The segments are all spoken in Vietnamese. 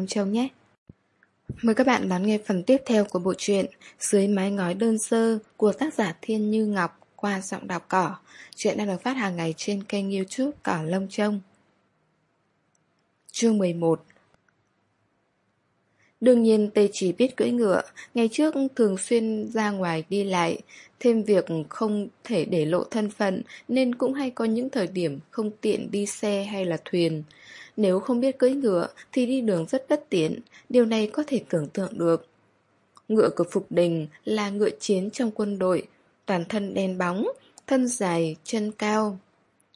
Long Châu nhé. Mời các bạn đón nghe phần tiếp theo của bộ truyện Dưới mái ngói đơn sơ của tác giả Thiên Như Ngọc qua giọng đọc cỏ. Chuyện đang được phát hàng ngày trên kênh youtube Cỏ Lông Trông. Chương 11 Đương nhiên Tê chỉ biết cưỡi ngựa, ngày trước thường xuyên ra ngoài đi lại, thêm việc không thể để lộ thân phận nên cũng hay có những thời điểm không tiện đi xe hay là thuyền. Nếu không biết cưỡi ngựa thì đi đường rất bất tiện, điều này có thể tưởng tượng được. Ngựa của Phục Đình là ngựa chiến trong quân đội, toàn thân đen bóng, thân dài, chân cao.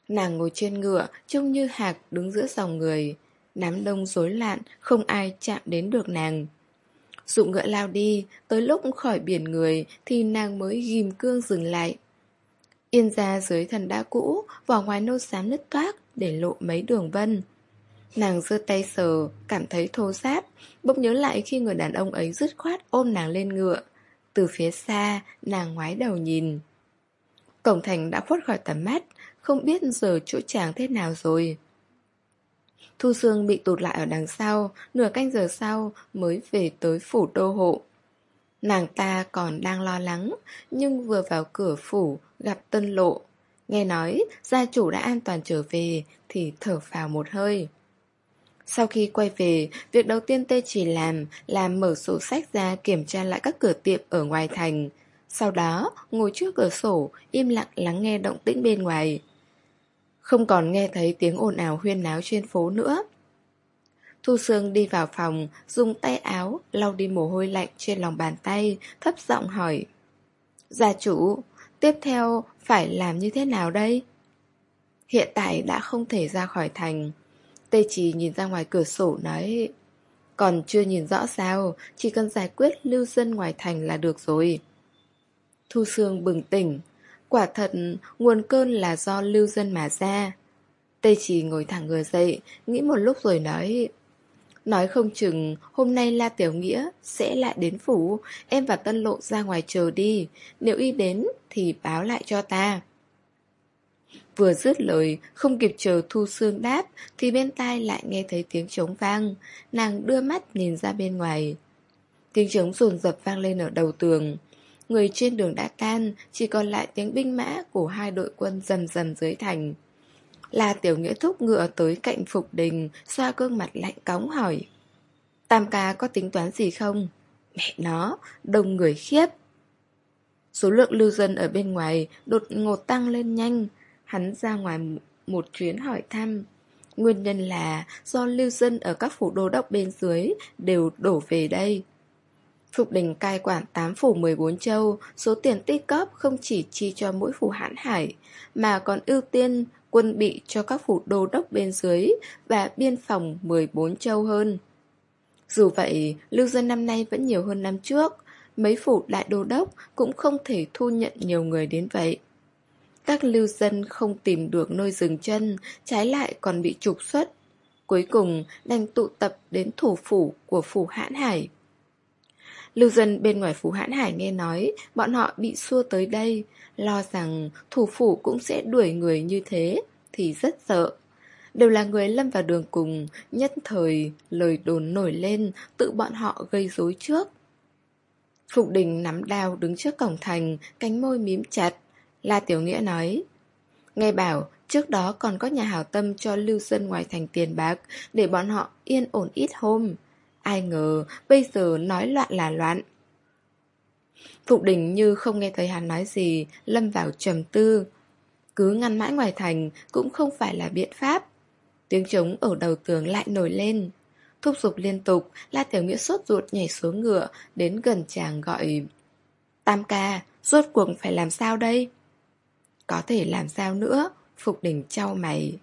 Nàng ngồi trên ngựa trông như hạc đứng giữa dòng người. Đám đông rối loạn, không ai chạm đến được nàng. Dụng ngựa lao đi, tới lúc khỏi biển người thì nàng mới ghim cương dừng lại. Yên ra dưới thần đá cũ, vỏ ngoài nâu xám nứt toác để lộ mấy đường vân. Nàng giơ tay sờ, cảm thấy thô ráp, bỗng nhớ lại khi người đàn ông ấy dứt khoát ôm nàng lên ngựa. Từ phía xa, nàng ngoái đầu nhìn. Cổng thành đã khuất khỏi tầm mắt, không biết giờ chỗ chàng thế nào rồi. Thu Sương bị tụt lại ở đằng sau, nửa canh giờ sau mới về tới phủ đô hộ. Nàng ta còn đang lo lắng, nhưng vừa vào cửa phủ gặp tân lộ. Nghe nói gia chủ đã an toàn trở về thì thở phào một hơi. Sau khi quay về, việc đầu tiên Tê chỉ làm là mở sổ sách ra kiểm tra lại các cửa tiệm ở ngoài thành. Sau đó, ngồi trước cửa sổ, im lặng lắng nghe động tĩnh bên ngoài. Không còn nghe thấy tiếng ồn ào huyên náo trên phố nữa. Thu Sương đi vào phòng, dùng tay áo, lau đi mồ hôi lạnh trên lòng bàn tay, thấp giọng hỏi. Gia chủ, tiếp theo phải làm như thế nào đây? Hiện tại đã không thể ra khỏi thành. Tê Chỉ nhìn ra ngoài cửa sổ nói Còn chưa nhìn rõ sao Chỉ cần giải quyết lưu dân ngoài thành là được rồi Thu Sương bừng tỉnh Quả thật nguồn cơn là do lưu dân mà ra tây Chỉ ngồi thẳng người dậy Nghĩ một lúc rồi nói Nói không chừng hôm nay La Tiểu Nghĩa sẽ lại đến phủ Em và Tân Lộ ra ngoài chờ đi Nếu y đến thì báo lại cho ta Vừa dứt lời, không kịp chờ Thu Sương đáp, thì bên tai lại nghe thấy tiếng trống vang. Nàng đưa mắt nhìn ra bên ngoài. Tiếng trống rồn rập vang lên ở đầu tường. Người trên đường đã tan, chỉ còn lại tiếng binh mã của hai đội quân dần dần dưới thành. Là tiểu nghĩa thúc ngựa tới cạnh Phục Đình, xoa gương mặt lạnh cóng hỏi. Tam ca có tính toán gì không? Mẹ nó, đông người khiếp. Số lượng lưu dân ở bên ngoài đột ngột tăng lên nhanh, Hắn ra ngoài một chuyến hỏi thăm Nguyên nhân là do lưu dân ở các phủ đô đốc bên dưới đều đổ về đây. Phục đình cai quản 8 phủ 14 châu, số tiền tích cóp không chỉ chi cho mỗi phủ hãn hải, mà còn ưu tiên quân bị cho các phủ đô đốc bên dưới và biên phòng 14 châu hơn. Dù vậy, lưu dân năm nay vẫn nhiều hơn năm trước, mấy phủ đại đô đốc cũng không thể thu nhận nhiều người đến vậy. Các lưu dân không tìm được nơi dừng chân, trái lại còn bị trục xuất. Cuối cùng đành tụ tập đến thủ phủ của phủ hãn hải. Lưu dân bên ngoài Phú hãn hải nghe nói bọn họ bị xua tới đây, lo rằng thủ phủ cũng sẽ đuổi người như thế, thì rất sợ. Đều là người lâm vào đường cùng, nhất thời lời đồn nổi lên, tự bọn họ gây rối trước. Phục đình nắm đao đứng trước cổng thành, cánh môi mím chặt. La Tiểu Nghĩa nói Nghe bảo trước đó còn có nhà hảo tâm cho lưu dân ngoài thành tiền bạc Để bọn họ yên ổn ít hôm Ai ngờ, bây giờ nói loạn là loạn. Phục đình như không nghe thấy hắn nói gì, Lâm vào trầm tư. Cứ ngăn mãi ngoài thành Cũng không phải là biện pháp. Tiếng trống ở đầu tường lại nổi lên. Thúc giục liên tục, La Tiểu Nghĩa sốt ruột nhảy xuống ngựa, Đến gần chàng gọi, Tam ca, Rốt cuộc phải làm sao đây? Có thể làm sao nữa? Phục Đình trao mày.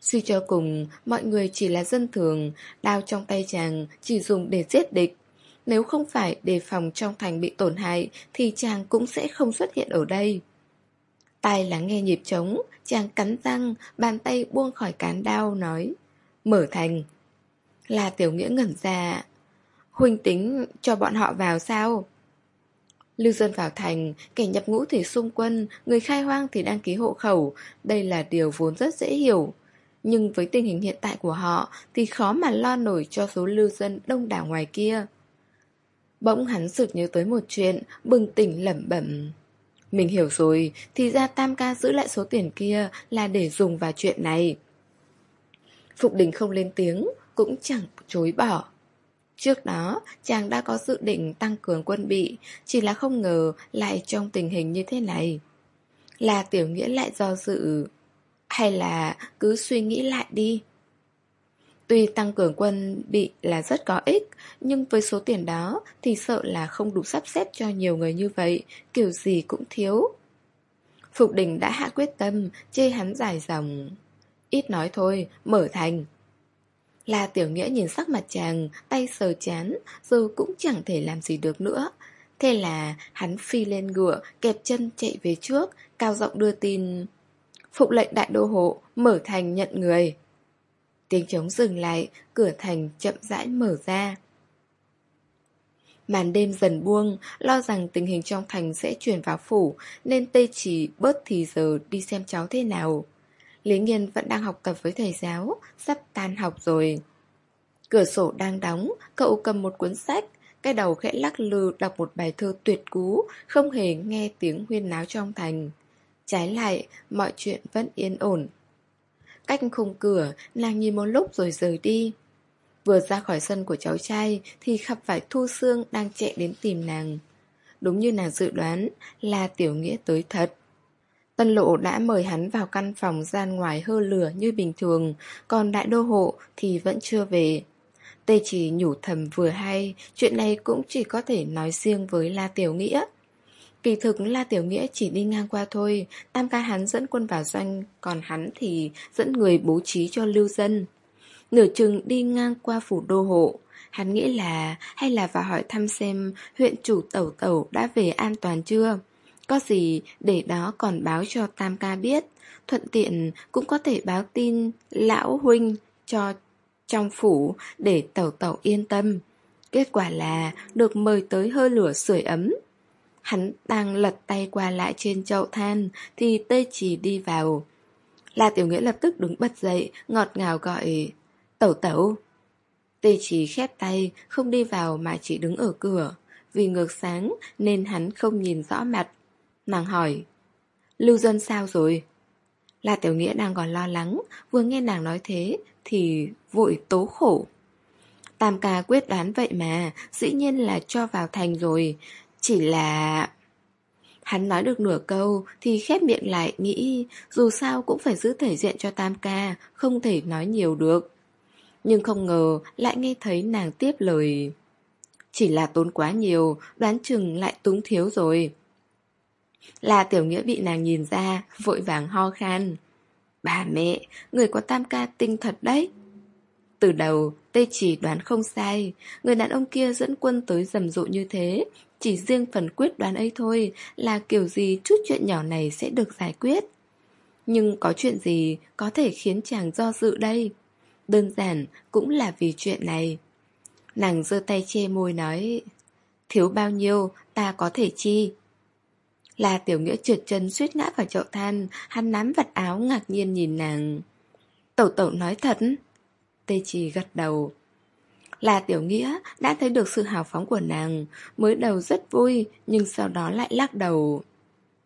Suy cho cùng Mọi người chỉ là dân thường Đao trong tay chàng chỉ dùng để giết địch. Nếu không phải đề phòng trong thành bị tổn hại Thì chàng cũng sẽ không xuất hiện ở đây. Tai lắng nghe nhịp trống Chàng cắn răng Bàn tay buông khỏi cán đao nói Mở thành. Là tiểu nghĩa ngẩn ra. Huynh tính cho bọn họ vào sao? Lưu dân vào thành, kẻ nhập ngũ thì xung quân, người khai hoang thì đăng ký hộ khẩu, đây là điều vốn rất dễ hiểu. Nhưng với tình hình hiện tại của họ thì khó mà lo nổi cho số lưu dân đông đảo ngoài kia. Bỗng hắn sực nhớ tới một chuyện, bừng tỉnh lẩm bẩm. Mình hiểu rồi, thì ra Tam ca giữ lại số tiền kia là để dùng vào chuyện này. Phục đình không lên tiếng, cũng chẳng chối bỏ. Trước đó, chàng đã có dự định tăng cường quân bị, chỉ là không ngờ lại trong tình hình như thế này. Là tiểu nghĩa lại do dự, hay là cứ suy nghĩ lại đi. Tuy tăng cường quân bị là rất có ích, nhưng với số tiền đó thì sợ là không đủ sắp xếp cho nhiều người như vậy, kiểu gì cũng thiếu. Phục đình đã hạ quyết tâm, chê hắn dài dòng. Ít nói thôi, mở thành. Là tiểu nghĩa nhìn sắc mặt chàng, tay sờ chán, giờ cũng chẳng thể làm gì được nữa. Thế là hắn phi lên ngựa, kẹp chân chạy về trước, cao giọng đưa tin. Phục lệnh đại đô hộ, mở thành nhận người. Tiếng trống dừng lại, cửa thành chậm rãi mở ra. Màn đêm dần buông, lo rằng tình hình trong thành sẽ chuyển vào phủ, nên Tây Chỉ bớt thì giờ đi xem cháu thế nào. Lý Nghiên vẫn đang học tập với thầy giáo, sắp tan học rồi. Cửa sổ đang đóng, cậu cầm một cuốn sách, cái đầu khẽ lắc lư đọc một bài thơ tuyệt cú, không hề nghe tiếng huyên náo trong thành. Trái lại, mọi chuyện vẫn yên ổn. Cách khung cửa, nàng nhìn một lúc rồi rời đi. Vừa ra khỏi sân của cháu trai thì gặp phải Thu Sương đang chạy đến tìm nàng. Đúng như nàng dự đoán là Tiểu Nghĩa tới thật. Tân lộ đã mời hắn vào căn phòng gian ngoài hơ lửa như bình thường, còn đại đô hộ thì vẫn chưa về. Tê chỉ nhủ thầm vừa hay, chuyện này cũng chỉ có thể nói riêng với La Tiểu Nghĩa. Kỳ thực La Tiểu Nghĩa chỉ đi ngang qua thôi, tam ca hắn dẫn quân vào doanh, còn hắn thì dẫn người bố trí cho lưu dân. Nửa chừng đi ngang qua phủ đô hộ, hắn nghĩ là hay là vào hỏi thăm xem huyện chủ tẩu tẩu đã về an toàn chưa. Có gì để đó còn báo cho tam ca biết, thuận tiện cũng có thể báo tin lão huynh cho trong phủ để tẩu tẩu yên tâm. Kết quả là được mời tới hơi lửa sưởi ấm. Hắn đang lật tay qua lại trên chậu than thì tê chỉ đi vào. La Tiểu Nghĩa lập tức đứng bật dậy, ngọt ngào gọi Tẩu tẩu. Tê chỉ khép tay, không đi vào mà chỉ đứng ở cửa. Vì ngược sáng nên hắn không nhìn rõ mặt. Nàng hỏi Lưu dân sao rồi? La Tiểu Nghĩa đang còn lo lắng, vừa nghe nàng nói thế thì vội tố khổ. Tam ca quyết đoán vậy mà, dĩ nhiên là cho vào thành rồi, chỉ là... Hắn nói được nửa câu thì khép miệng lại nghĩ dù sao cũng phải giữ thể diện cho Tam ca, không thể nói nhiều được. Nhưng không ngờ lại nghe thấy nàng tiếp lời. Chỉ là tốn quá nhiều, đoán chừng lại túng thiếu rồi. Là tiểu nghĩa bị nàng nhìn ra, vội vàng ho khan. Bà mẹ, người có tam ca tinh thật đấy. Từ đầu, Tê chỉ đoán không sai, người đàn ông kia dẫn quân tới rầm rộ như thế, chỉ riêng phần quyết đoán ấy thôi là kiểu gì chút chuyện nhỏ này sẽ được giải quyết. Nhưng có chuyện gì có thể khiến chàng do dự đây? Đơn giản cũng là vì chuyện này. Nàng giơ tay che môi nói, thiếu bao nhiêu ta có thể chi. Là tiểu nghĩa trượt chân suýt ngã vào chậu than, hắn nắm vặt áo ngạc nhiên nhìn nàng. Tẩu tẩu nói thật. Tê Trì gật đầu. Là tiểu nghĩa đã thấy được sự hào phóng của nàng, mới đầu rất vui, nhưng sau đó lại lắc đầu.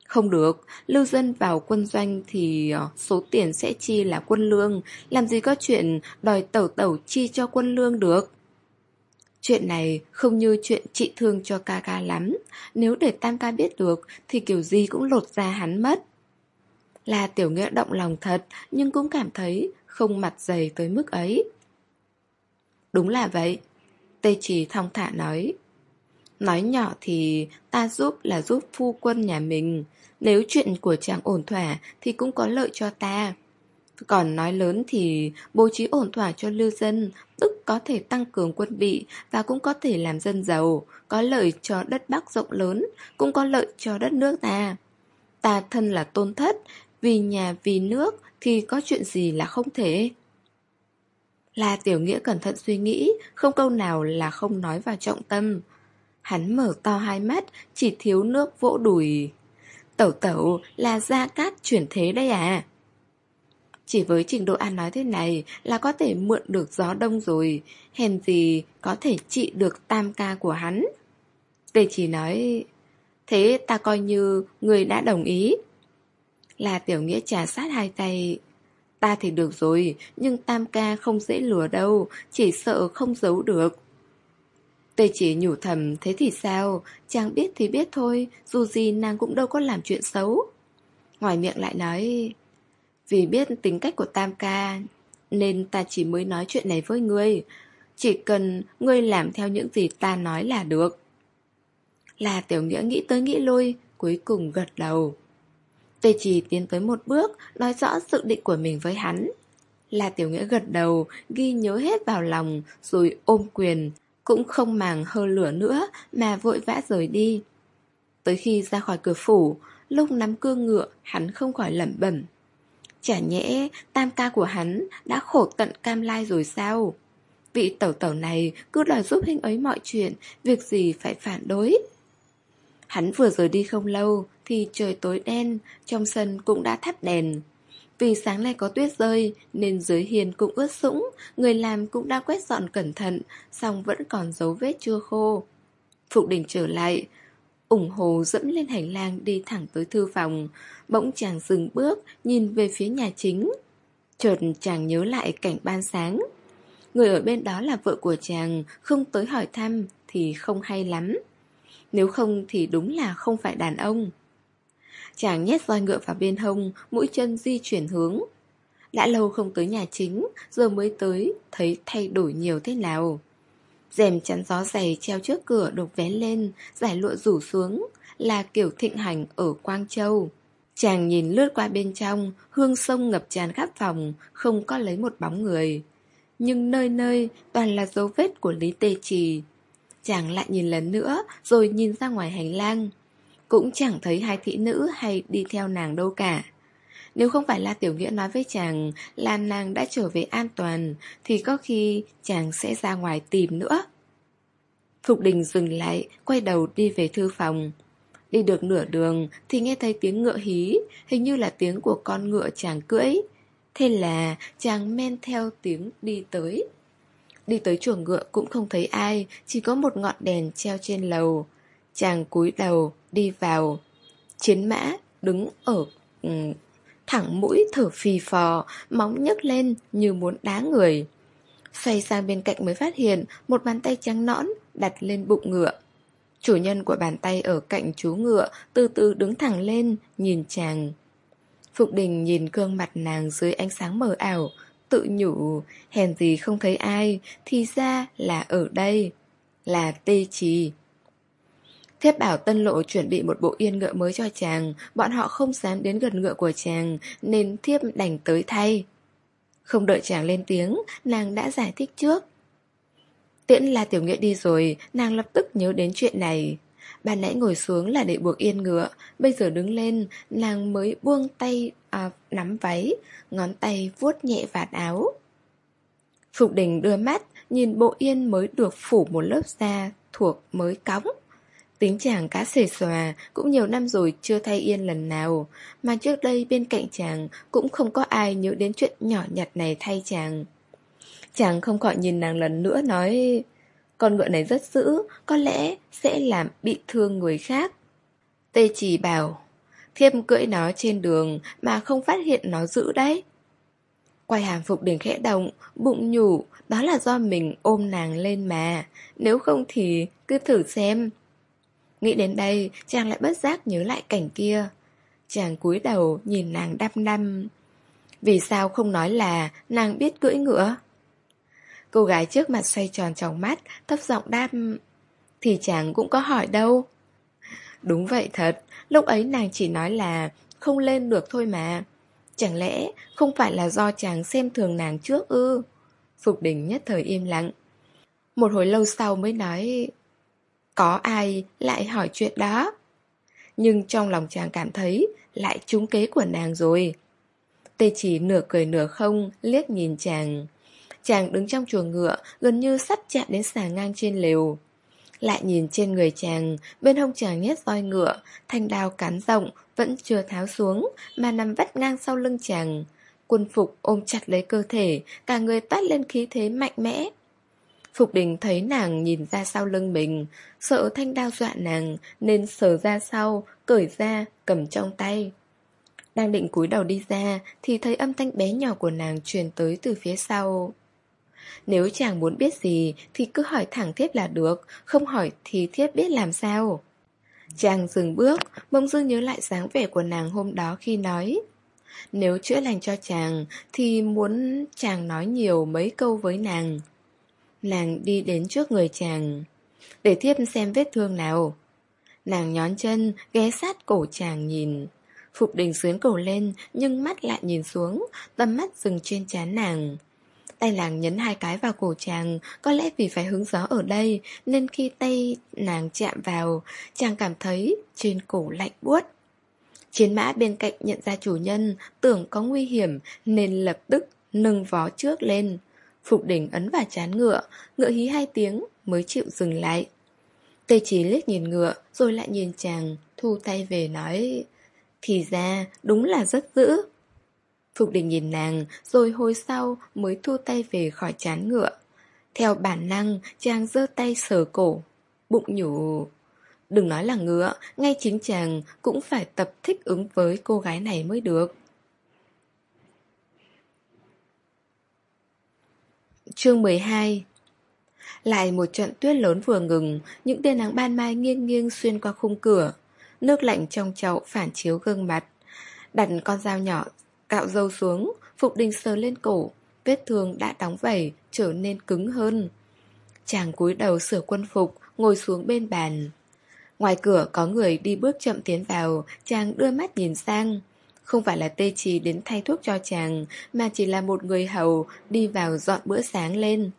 Không được, lưu dân vào quân doanh thì ờ, số tiền sẽ chi là quân lương, làm gì có chuyện đòi tẩu tẩu chi cho quân lương được. Chuyện này không như chuyện trị thương cho ca ca lắm, nếu để tam ca biết được thì kiểu gì cũng lột ra hắn mất. Là tiểu nghĩa động lòng thật, nhưng cũng cảm thấy không mặt dày tới mức ấy. Đúng là vậy. Tê chỉ thong thả nói. Nói nhỏ thì ta giúp là giúp phu quân nhà mình. Nếu chuyện của chàng ổn thỏa thì cũng có lợi cho ta. Còn nói lớn thì bố trí ổn thỏa cho lưu dân, tức có thể tăng cường quân bị và cũng có thể làm dân giàu, có lợi cho đất Bắc rộng lớn, cũng có lợi cho đất nước ta. Ta thân là tôn thất, vì nhà vì nước thì có chuyện gì là không thể. Là tiểu nghĩa cẩn thận suy nghĩ, không câu nào là không nói vào trọng tâm. Hắn mở to hai mắt, chỉ thiếu nước vỗ đùi. Tẩu tẩu là gia cát chuyển thế đây à? Chỉ với trình độ ăn nói thế này là có thể mượn được gió đông rồi, hèn gì có thể trị được tam ca của hắn. Tề chỉ nói, thế ta coi như người đã đồng ý. Là tiểu nghĩa trà sát hai tay. Ta thì được rồi, nhưng tam ca không dễ lừa đâu, chỉ sợ không giấu được. Tề chỉ nhủ thầm, thế thì sao, chàng biết thì biết thôi, dù gì nàng cũng đâu có làm chuyện xấu. Ngoài miệng lại nói, vì biết tính cách của tam ca, nên ta chỉ mới nói chuyện này với ngươi. Chỉ cần ngươi làm theo những gì ta nói là được. Là tiểu nghĩa nghĩ tới nghĩ lui, cuối cùng gật đầu. Tê chỉ tiến tới một bước, nói rõ sự định của mình với hắn. Là tiểu nghĩa gật đầu, ghi nhớ hết vào lòng, rồi ôm quyền, cũng không màng hơ lửa nữa mà vội vã rời đi. Tới khi ra khỏi cửa phủ, lúc nắm cương ngựa, hắn không khỏi lẩm bẩm. Chả nhẽ tam ca của hắn đã khổ tận cam lai rồi sao? Vị tẩu tẩu này cứ đòi giúp hình ấy mọi chuyện, việc gì phải phản đối. Hắn vừa rời đi không lâu thì trời tối đen, trong sân cũng đã thắp đèn. Vì sáng nay có tuyết rơi nên dưới hiền cũng ướt sũng, người làm cũng đã quét dọn cẩn thận, song vẫn còn dấu vết chưa khô. Phục đình trở lại, ủng hồ dẫm lên hành lang đi thẳng tới thư phòng, bỗng chàng dừng bước, nhìn về phía nhà chính. Chợt chàng nhớ lại cảnh ban sáng. Người ở bên đó là vợ của chàng, không tới hỏi thăm thì không hay lắm. Nếu không thì đúng là không phải đàn ông. Chàng nhét roi ngựa vào bên hông, mũi chân di chuyển hướng. Đã lâu không tới nhà chính, giờ mới tới, thấy thay đổi nhiều thế nào. rèm chắn gió dày treo trước cửa đột vén lên, giải lụa rủ xuống, là kiểu thịnh hành ở Quang Châu. Chàng nhìn lướt qua bên trong, hương sông ngập tràn khắp phòng, không có lấy một bóng người. Nhưng nơi nơi toàn là dấu vết của Lý Tê Trì. Chàng lại nhìn lần nữa, rồi nhìn ra ngoài hành lang. Cũng chẳng thấy hai thị nữ hay đi theo nàng đâu cả. Nếu không phải là Tiểu Nghĩa nói với chàng là nàng đã trở về an toàn, thì có khi chàng sẽ ra ngoài tìm nữa. Phục đình dừng lại, quay đầu đi về thư phòng. Đi được nửa đường thì nghe thấy tiếng ngựa hí, hình như là tiếng của con ngựa chàng cưỡi. Thế là chàng men theo tiếng đi tới. Đi tới chuồng ngựa cũng không thấy ai, chỉ có một ngọn đèn treo trên lầu. Chàng cúi đầu, đi vào. Chiến mã đứng ở ừ, thẳng mũi thở phì phò, móng nhấc lên như muốn đá người. Xoay sang bên cạnh mới phát hiện một bàn tay trắng nõn đặt lên bụng ngựa. Chủ nhân của bàn tay ở cạnh chú ngựa từ từ đứng thẳng lên, nhìn chàng. Phục đình nhìn gương mặt nàng dưới ánh sáng mờ ảo, tự nhủ, hèn gì không thấy ai, thì ra là ở đây, là tê trì. Thiếp bảo tân lộ chuẩn bị một bộ yên ngựa mới cho chàng, bọn họ không dám đến gần ngựa của chàng, nên thiếp đành tới thay. Không đợi chàng lên tiếng, nàng đã giải thích trước. Tiễn là tiểu nghĩa đi rồi, nàng lập tức nhớ đến chuyện này. Ban nãy ngồi xuống là để buộc yên ngựa, bây giờ đứng lên, nàng mới buông tay à, nắm váy, ngón tay vuốt nhẹ vạt áo. Phục đình đưa mắt, nhìn bộ yên mới được phủ một lớp da thuộc mới cóng. Tính chàng cá xề xòa, cũng nhiều năm rồi chưa thay yên lần nào, mà trước đây bên cạnh chàng cũng không có ai nhớ đến chuyện nhỏ nhặt này thay chàng. Chàng không khỏi nhìn nàng lần nữa nói Con ngựa này rất dữ Có lẽ sẽ làm bị thương người khác Tê chỉ bảo Thiêm cưỡi nó trên đường Mà không phát hiện nó dữ đấy. Quay hàm phục đỉnh khẽ động Bụng nhủ Đó là do mình ôm nàng lên mà Nếu không thì cứ thử xem. Nghĩ đến đây Chàng lại bất giác nhớ lại cảnh kia. Chàng cúi đầu nhìn nàng đăm đăm. Vì sao không nói là Nàng biết cưỡi ngựa? Cô gái trước mặt xoay tròn trong mắt, thấp giọng đáp Thì chàng cũng có hỏi đâu. Đúng vậy thật, lúc ấy nàng chỉ nói là không lên được thôi mà. Chẳng lẽ không phải là do chàng xem thường nàng trước ư? Phục đình nhất thời im lặng. Một hồi lâu sau mới nói Có ai lại hỏi chuyện đó? Nhưng trong lòng chàng cảm thấy Lại trúng kế của nàng rồi. Tê chỉ nửa cười nửa không Liếc nhìn chàng. Chàng đứng trong chuồng ngựa, gần như sắp chạm đến xà ngang trên lều. Lại nhìn trên người chàng, bên hông chàng nhét roi ngựa, thanh đao cán rộng, vẫn chưa tháo xuống, mà nằm vắt ngang sau lưng chàng. Quân Phục ôm chặt lấy cơ thể, cả người toát lên khí thế mạnh mẽ. Phục đình thấy nàng nhìn ra sau lưng mình, sợ thanh đao dọa nàng, nên sờ ra sau, cởi ra, cầm trong tay. Đang định cúi đầu đi ra, thì thấy âm thanh bé nhỏ của nàng truyền tới từ phía sau. Nếu chàng muốn biết gì thì cứ hỏi thẳng thiếp là được, không hỏi thì thiếp biết làm sao. Chàng dừng bước, bỗng dưng nhớ lại dáng vẻ của nàng hôm đó khi nói. Nếu chữa lành cho chàng thì muốn chàng nói nhiều mấy câu với nàng. Nàng đi đến trước người chàng. Để thiếp xem vết thương nào. Nàng nhón chân, ghé sát cổ chàng nhìn. Phục đình sướng cổ lên nhưng mắt lại nhìn xuống, tầm mắt dừng trên chán nàng. Tay làng nhấn hai cái vào cổ chàng, Có lẽ vì phải hứng gió ở đây, Nên khi tay nàng chạm vào, Chàng cảm thấy trên cổ lạnh buốt. Chiến mã bên cạnh nhận ra chủ nhân, Tưởng có nguy hiểm, Nên lập tức nâng vó trước lên. Phục đỉnh ấn vào chán ngựa Ngựa hí hai tiếng mới chịu dừng lại. Tây chỉ liếc nhìn ngựa, Rồi lại nhìn chàng, Thu tay về nói, Thì ra đúng là rất dữ. Phục đình nhìn nàng, rồi hồi sau mới thu tay về khỏi chán ngựa. Theo bản năng, chàng giơ tay sờ cổ, bụng nhủ. Đừng nói là ngựa, ngay chính chàng cũng phải tập thích ứng với cô gái này mới được. Chương 12 Lại một trận tuyết lớn vừa ngừng, những tia nắng ban mai nghiêng nghiêng xuyên qua khung cửa. Nước lạnh trong chậu phản chiếu gương mặt. Đặt con dao nhỏ Cạo dâu xuống, Phục Đình sờ lên cổ, vết thương đã đóng vẩy, trở nên cứng hơn. Chàng cúi đầu sửa quân phục, ngồi xuống bên bàn. Ngoài cửa có người đi bước chậm tiến vào, chàng đưa mắt nhìn sang. Không phải là tê trì đến thay thuốc cho chàng, mà chỉ là một người hầu đi vào dọn bữa sáng lên.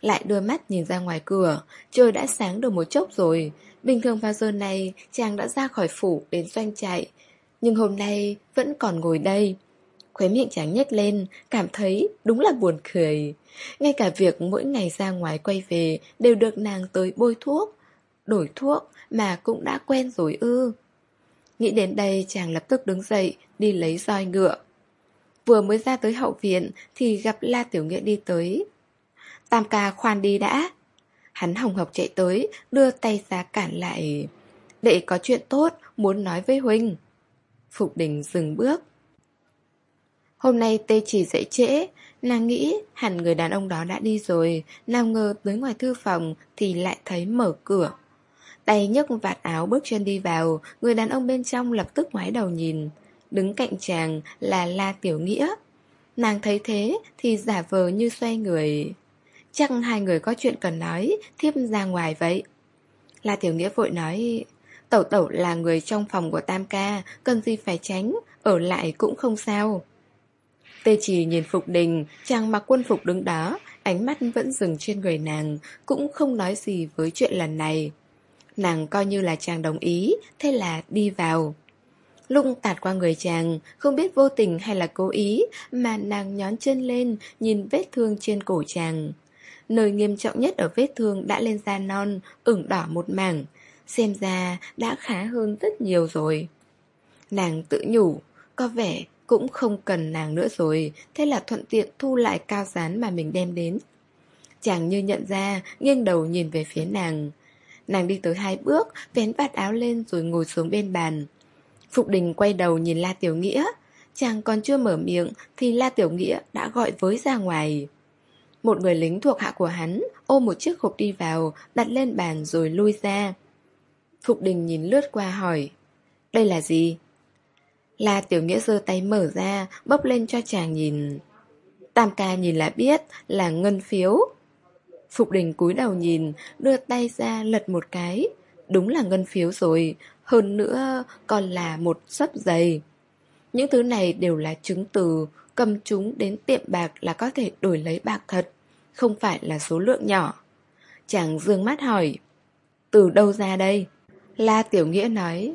Lại đưa mắt nhìn ra ngoài cửa, trời đã sáng được một chốc rồi. Bình thường vào giờ này, chàng đã ra khỏi phủ đến doanh trại. Nhưng hôm nay vẫn còn ngồi đây. Khóe miệng chàng nhếch lên, cảm thấy đúng là buồn cười. Ngay cả việc mỗi ngày ra ngoài quay về đều được nàng tới bôi thuốc, đổi thuốc mà cũng đã quen rồi ư. Nghĩ đến đây chàng lập tức đứng dậy, đi lấy roi ngựa. Vừa mới ra tới hậu viện thì gặp La Tiểu Nghĩa đi tới. Tam ca khoan đi đã. Hắn hồng hộc chạy tới, đưa tay ra cản lại. Đệ có chuyện tốt, muốn nói với Huynh. Phục đình dừng bước. Hôm nay tê chỉ dậy trễ, nàng nghĩ hẳn người đàn ông đó đã đi rồi, nào ngờ tới ngoài thư phòng thì lại thấy mở cửa. Tay nhấc vạt áo bước chân đi vào, người đàn ông bên trong lập tức ngoái đầu nhìn. Đứng cạnh chàng là La Tiểu Nghĩa. Nàng thấy thế thì giả vờ như xoay người. Chắc hai người có chuyện cần nói, thiếp ra ngoài vậy. La Tiểu Nghĩa vội nói, Tẩu tẩu là người trong phòng của Tam Ca, cần gì phải tránh, ở lại cũng không sao. Tê chỉ nhìn Phục Đình, chàng mặc quân phục đứng đó, ánh mắt vẫn dừng trên người nàng, cũng không nói gì với chuyện lần này. Nàng coi như là chàng đồng ý, thế là đi vào. Lung tạt qua người chàng, không biết vô tình hay là cố ý, mà nàng nhón chân lên, nhìn vết thương trên cổ chàng. Nơi nghiêm trọng nhất ở vết thương đã lên da non, ửng đỏ một mảng. Xem ra đã khá hơn rất nhiều rồi. Nàng tự nhủ, có vẻ cũng không cần nàng nữa rồi, Thế là thuận tiện thu lại cao rán mà mình đem đến. Chàng như nhận ra, Nghiêng đầu nhìn về phía nàng. Nàng đi tới hai bước, Vén vạt áo lên rồi ngồi xuống bên bàn. Phục đình quay đầu nhìn La Tiểu Nghĩa. Chàng còn chưa mở miệng Thì La Tiểu Nghĩa đã gọi với ra ngoài. Một người lính thuộc hạ của hắn Ôm một chiếc hộp đi vào, Đặt lên bàn rồi lui ra. Phục đình nhìn lướt qua hỏi, Đây là gì? La Tiểu Nghĩa giơ tay mở ra, bốc lên cho chàng nhìn. Tam ca nhìn là biết là ngân phiếu. Phục đình cúi đầu nhìn, đưa tay ra lật một cái. Đúng là ngân phiếu rồi, hơn nữa còn là một sấp giày. Những thứ này đều là chứng từ, cầm chúng đến tiệm bạc là có thể đổi lấy bạc thật, không phải là số lượng nhỏ. Chàng dương mắt hỏi, từ đâu ra đây? La Tiểu Nghĩa nói,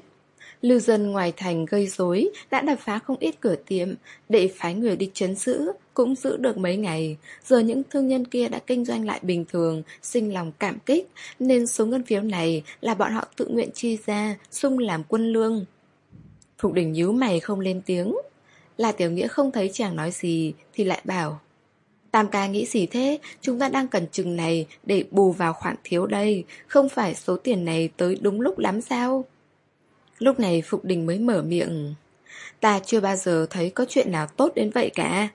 Lưu dân ngoài thành gây rối đã đập phá không ít cửa tiệm, để phái người đi chấn giữ, cũng giữ được mấy ngày. Giờ những thương nhân kia đã kinh doanh lại bình thường, sinh lòng cảm kích, nên số ngân phiếu này là bọn họ tự nguyện chi ra, sung làm quân lương. Phục đỉnh nhíu mày không lên tiếng. Là tiểu nghĩa không thấy chàng nói gì Thì lại bảo Tam ca nghĩ gì thế Chúng ta đang cần chừng này Để bù vào khoản thiếu đây Không phải số tiền này tới đúng lúc lắm sao Lúc này Phục Đình mới mở miệng. Ta chưa bao giờ thấy có chuyện nào tốt đến vậy cả.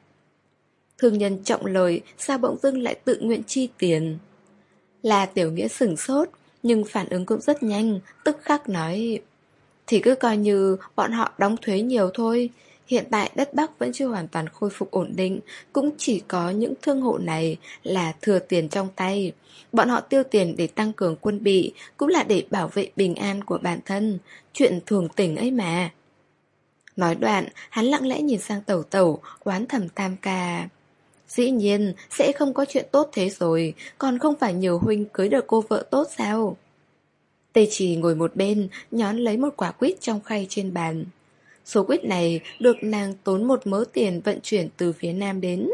Thương nhân trọng lời, Sao bỗng dưng lại tự nguyện chi tiền? Là tiểu nghĩa sửng sốt, Nhưng phản ứng cũng rất nhanh, Tức khắc nói, Thì cứ coi như bọn họ đóng thuế nhiều thôi Hiện tại đất Bắc vẫn chưa hoàn toàn khôi phục ổn định Cũng chỉ có những thương hộ này là thừa tiền trong tay Bọn họ tiêu tiền để tăng cường quân bị Cũng là để bảo vệ bình an của bản thân Chuyện thường tình ấy mà Nói đoạn, hắn lặng lẽ nhìn sang tẩu tẩu, oán thầm tam ca. Dĩ nhiên, sẽ không có chuyện tốt thế rồi, còn không phải nhiều huynh cưới được cô vợ tốt sao? Tê chỉ ngồi một bên, nhón lấy một quả quýt trong khay trên bàn. Số quýt này được nàng tốn một mớ tiền vận chuyển từ phía nam đến,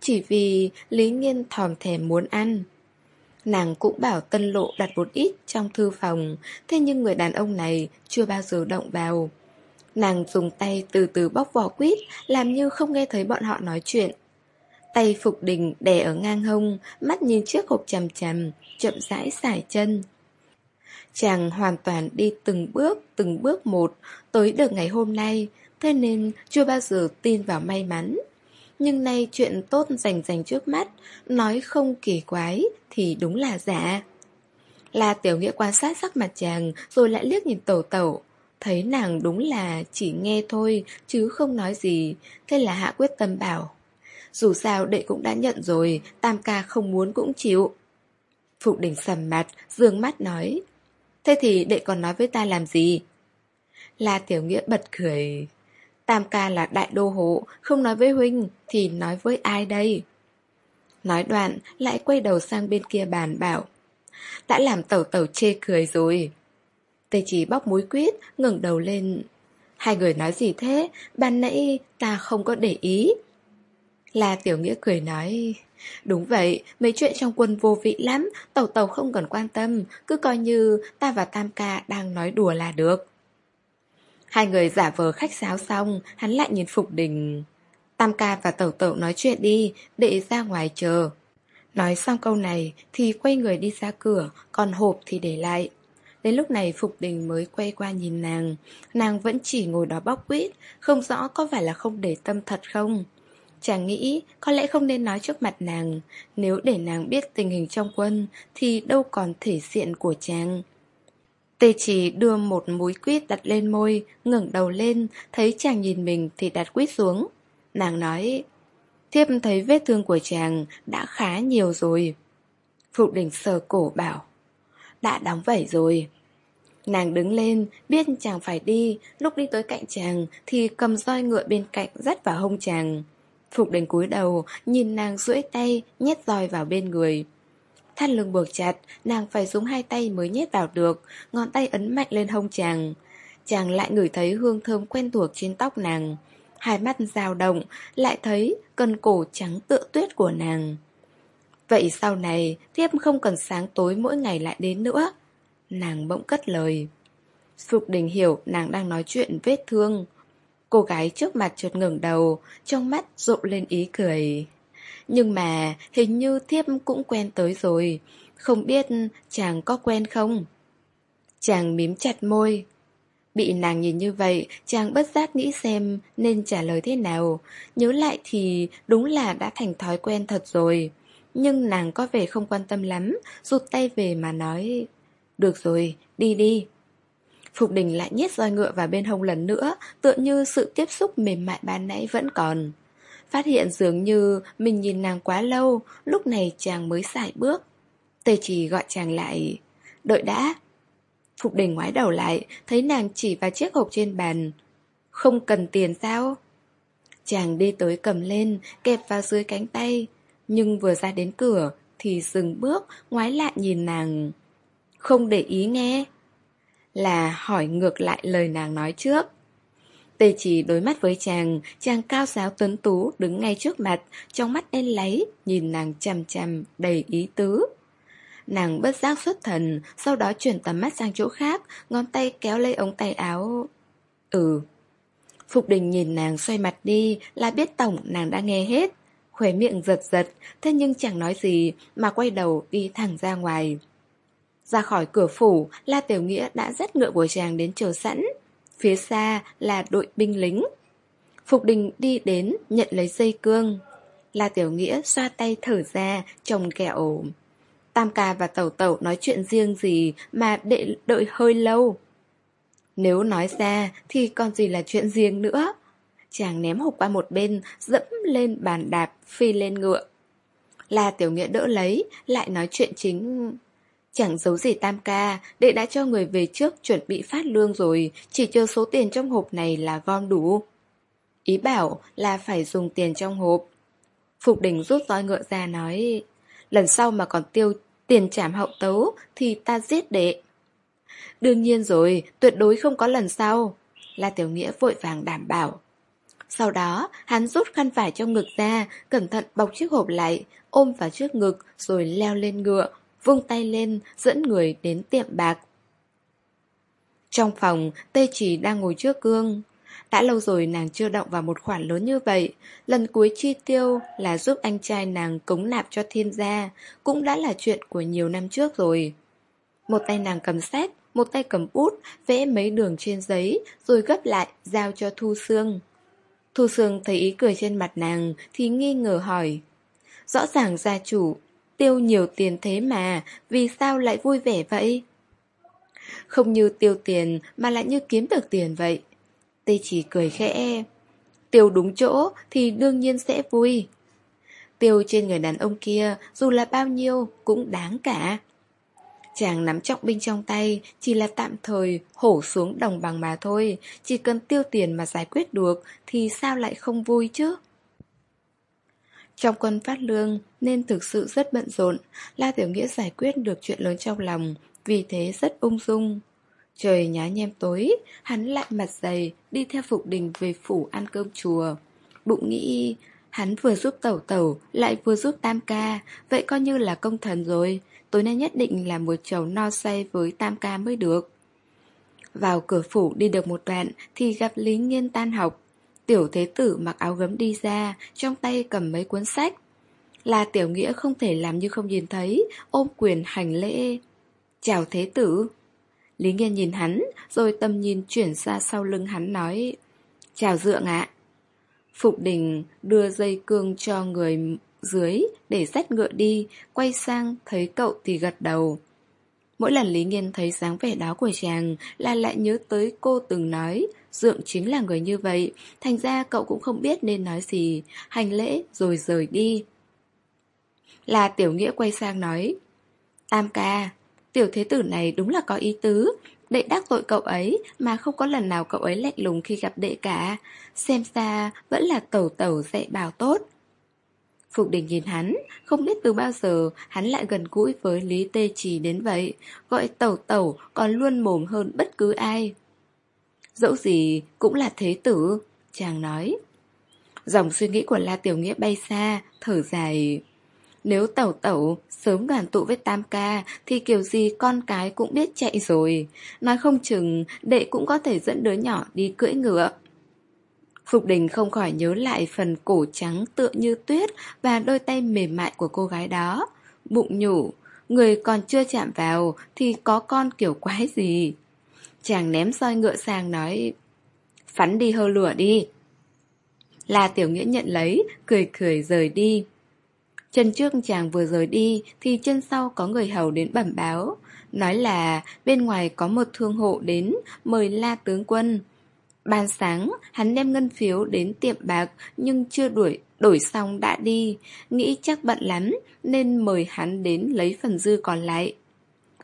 chỉ vì Lý Nghiên thòm thèm muốn ăn. Nàng cũng bảo tân lộ đặt một ít trong thư phòng, thế nhưng người đàn ông này chưa bao giờ động vào. Nàng dùng tay từ từ bóc vỏ quýt, làm như không nghe thấy bọn họ nói chuyện. Tay Phục Đình đè ở ngang hông, mắt nhìn chiếc hộp chằm chằm, chậm rãi xải chân. Chàng hoàn toàn đi từng bước, từng bước một, tới được ngày hôm nay, thế nên chưa bao giờ tin vào may mắn. Nhưng nay chuyện tốt rành rành trước mắt, nói không kỳ quái thì đúng là giả. Là tiểu nghĩa quan sát sắc mặt chàng rồi lại liếc nhìn tẩu tẩu. Thấy nàng đúng là chỉ nghe thôi chứ không nói gì, thế là hạ quyết tâm bảo. Dù sao đệ cũng đã nhận rồi, tam ca không muốn cũng chịu. Phục đỉnh sầm mặt, dương mắt nói. Thế thì đệ còn nói với ta làm gì? La Tiểu Nghĩa bật cười. Tam ca là đại đô hộ, không nói với huynh thì nói với ai đây? Nói đoạn, lại quay đầu sang bên kia bàn bảo. Đã làm tẩu tẩu chê cười rồi. Tê chỉ bóc múi quyết, ngẩng đầu lên. Hai người nói gì thế? Ban nãy ta không có để ý. La Tiểu Nghĩa cười nói Đúng vậy, mấy chuyện trong quân vô vị lắm Tàu tàu không cần quan tâm Cứ coi như ta và Tam Ca đang nói đùa là được. Hai người giả vờ khách sáo xong Hắn lại nhìn Phục Đình. Tam Ca và Tẩu Tẩu nói chuyện đi Để ra ngoài chờ. Nói xong câu này Thì quay người đi ra cửa Còn hộp thì để lại. Đến lúc này Phục Đình mới quay qua nhìn nàng. Nàng vẫn chỉ ngồi đó bóc quýt Không rõ có phải là không để tâm thật không. Chàng nghĩ có lẽ không nên nói trước mặt nàng. Nếu để nàng biết tình hình trong quân Thì đâu còn thể diện của chàng. Tê chỉ đưa một múi quýt đặt lên môi ngẩng đầu lên Thấy chàng nhìn mình thì đặt quýt xuống. Nàng nói Thiếp thấy vết thương của chàng đã khá nhiều rồi. Phụ đình sờ cổ bảo Đã đóng vẩy rồi. Nàng đứng lên, biết chàng phải đi Lúc đi tới cạnh chàng Thì cầm roi ngựa bên cạnh dắt vào hông chàng. Phục đình cúi đầu, nhìn nàng duỗi tay, nhét roi vào bên người. Thắt lưng buộc chặt, nàng phải dùng hai tay mới nhét vào được, ngón tay ấn mạnh lên hông chàng. Chàng lại ngửi thấy hương thơm quen thuộc trên tóc nàng. Hai mắt dao động, lại thấy cần cổ trắng tựa tuyết của nàng. Vậy sau này, thiếp không cần sáng tối mỗi ngày lại đến nữa. Nàng bỗng cất lời. Phục đình hiểu nàng đang nói chuyện vết thương. Cô gái trước mặt chợt ngẩng đầu, trong mắt rộ lên ý cười. Nhưng mà hình như thiếp cũng quen tới rồi, không biết chàng có quen không? Chàng mím chặt môi. Bị nàng nhìn như vậy, chàng bất giác nghĩ xem nên trả lời thế nào. Nhớ lại thì đúng là đã thành thói quen thật rồi. Nhưng nàng có vẻ không quan tâm lắm, rụt tay về mà nói Được rồi, đi đi Phục đình lại nhét roi ngựa vào bên hông lần nữa, tựa như sự tiếp xúc mềm mại ban nãy vẫn còn. Phát hiện dường như mình nhìn nàng quá lâu, lúc này chàng mới xài bước. Tề chỉ gọi chàng lại, đợi đã. Phục đình ngoái đầu lại, thấy nàng chỉ vào chiếc hộp trên bàn. Không cần tiền sao? Chàng đi tới cầm lên, kẹp vào dưới cánh tay. Nhưng vừa ra đến cửa, thì dừng bước, ngoái lại nhìn nàng. Không để ý nghe là hỏi ngược lại lời nàng nói trước. Tê chỉ đối mắt với chàng, chàng cao giáo tuấn tú đứng ngay trước mặt, trong mắt đen lấy, nhìn nàng chằm chằm, đầy ý tứ. Nàng bất giác xuất thần, sau đó chuyển tầm mắt sang chỗ khác, ngón tay kéo lấy ống tay áo. Ừ. Phục đình nhìn nàng xoay mặt đi là biết tổng nàng đã nghe hết. Khóe miệng giật giật, thế nhưng chẳng nói gì mà quay đầu đi thẳng ra ngoài. Ra khỏi cửa phủ, La Tiểu Nghĩa đã dắt ngựa của chàng đến chờ sẵn. Phía xa là đội binh lính. Phục đình đi đến, nhận lấy dây cương. La Tiểu Nghĩa xoa tay thở ra, trồng kẹo. Tam ca và tẩu tẩu nói chuyện riêng gì mà đệ đợi hơi lâu. Nếu nói ra thì còn gì là chuyện riêng nữa. Chàng ném hộp qua một bên, dẫm lên bàn đạp, phi lên ngựa. La Tiểu Nghĩa đỡ lấy, lại nói chuyện chính... Chẳng giấu gì tam ca, đệ đã cho người về trước chuẩn bị phát lương rồi, chỉ chờ số tiền trong hộp này là gom đủ. Ý bảo là phải dùng tiền trong hộp. Phục đình rút roi ngựa ra nói, lần sau mà còn tiêu tiền trảm hậu tấu thì ta giết đệ. Đương nhiên rồi, tuyệt đối không có lần sau. La Tiểu Nghĩa vội vàng đảm bảo. Sau đó, hắn rút khăn vải trong ngực ra, cẩn thận bọc chiếc hộp lại, ôm vào trước ngực rồi leo lên ngựa, vung tay lên, dẫn người đến tiệm bạc. Trong phòng, Tê Chỉ đang ngồi trước gương. Đã lâu rồi nàng chưa động vào một khoản lớn như vậy Lần cuối chi tiêu là giúp anh trai nàng cống nạp cho thiên gia Cũng đã là chuyện của nhiều năm trước rồi Một tay nàng cầm sách Một tay cầm bút Vẽ mấy đường trên giấy Rồi gấp lại giao cho Thu Sương Thu Sương thấy ý cười trên mặt nàng Thì nghi ngờ hỏi Rõ ràng gia chủ Tiêu nhiều tiền thế mà, Vì sao lại vui vẻ vậy? Không như tiêu tiền Mà lại như kiếm được tiền vậy. Tê chỉ cười khẽ. Tiêu đúng chỗ thì đương nhiên sẽ vui. Tiêu trên người đàn ông kia Dù là bao nhiêu cũng đáng cả. Chàng nắm trọng binh trong tay, Chỉ là tạm thời hổ xuống đồng bằng mà thôi. Chỉ cần tiêu tiền mà giải quyết được Thì sao lại không vui chứ? Trong quân phát lương Nên thực sự rất bận rộn La Tiểu Nghĩa giải quyết được chuyện lớn trong lòng Vì thế rất ung dung Trời nhá nhem tối, hắn lại mặt dày, đi theo Phục Đình về phủ ăn cơm chùa. Bụng nghĩ, hắn vừa giúp tẩu tẩu, lại vừa giúp tam ca, vậy coi như là công thần rồi. Tối nay nhất định là một chầu no say với tam ca mới được. Vào cửa phủ đi được một đoạn thì gặp Lý Nghiên tan học. Tiểu thế tử mặc áo gấm đi ra, trong tay cầm mấy cuốn sách. Là tiểu nghĩa không thể làm như không nhìn thấy, ôm quyền hành lễ. Chào thế tử. Lý Nghiên nhìn hắn, rồi tầm nhìn chuyển ra sau lưng hắn nói Chào dượng ạ Phục đình đưa dây cương cho người dưới để dắt ngựa đi, quay sang thấy cậu thì gật đầu. Mỗi lần Lý Nghiên thấy dáng vẻ đó của chàng là lại nhớ tới cô từng nói Dượng chính là người như vậy, thành ra cậu cũng không biết nên nói gì, hành lễ rồi rời đi. Là Tiểu Nghĩa quay sang nói Tam ca, Tiểu thế tử này đúng là có ý tứ. Đệ đắc tội cậu ấy Mà không có lần nào cậu ấy lạnh lùng khi gặp đệ cả. Xem ra vẫn là tẩu tẩu dạy bảo tốt. Phục đình nhìn hắn Không biết từ bao giờ Hắn lại gần gũi với Lý Tê Trì đến vậy. Gọi tẩu tẩu còn luôn mồm hơn bất cứ ai. Dẫu gì cũng là thế tử, Chàng nói. Dòng suy nghĩ của La Tiểu Nghĩa bay xa, Thở dài. Nếu tẩu tẩu, sớm đoàn tụ với tam ca, Thì kiểu gì con cái cũng biết chạy rồi. Nói không chừng, đệ cũng có thể dẫn đứa nhỏ đi cưỡi ngựa. Phục đình không khỏi nhớ lại phần cổ trắng tựa như tuyết Và đôi tay mềm mại của cô gái đó. Bụng nhủ, Người còn chưa chạm vào Thì có con kiểu quái gì? Chàng ném roi ngựa sang nói Phắn đi hơ lửa đi la tiểu nghĩa nhận lấy Cười cười rời đi Chân trước chàng vừa rời đi thì chân sau có người hầu đến bẩm báo. Nói là bên ngoài có một thương hộ đến mời la tướng quân. Ban sáng, hắn đem ngân phiếu đến tiệm bạc nhưng chưa đuổi đổi xong đã đi. Nghĩ chắc bận lắm nên mời hắn đến lấy phần dư còn lại.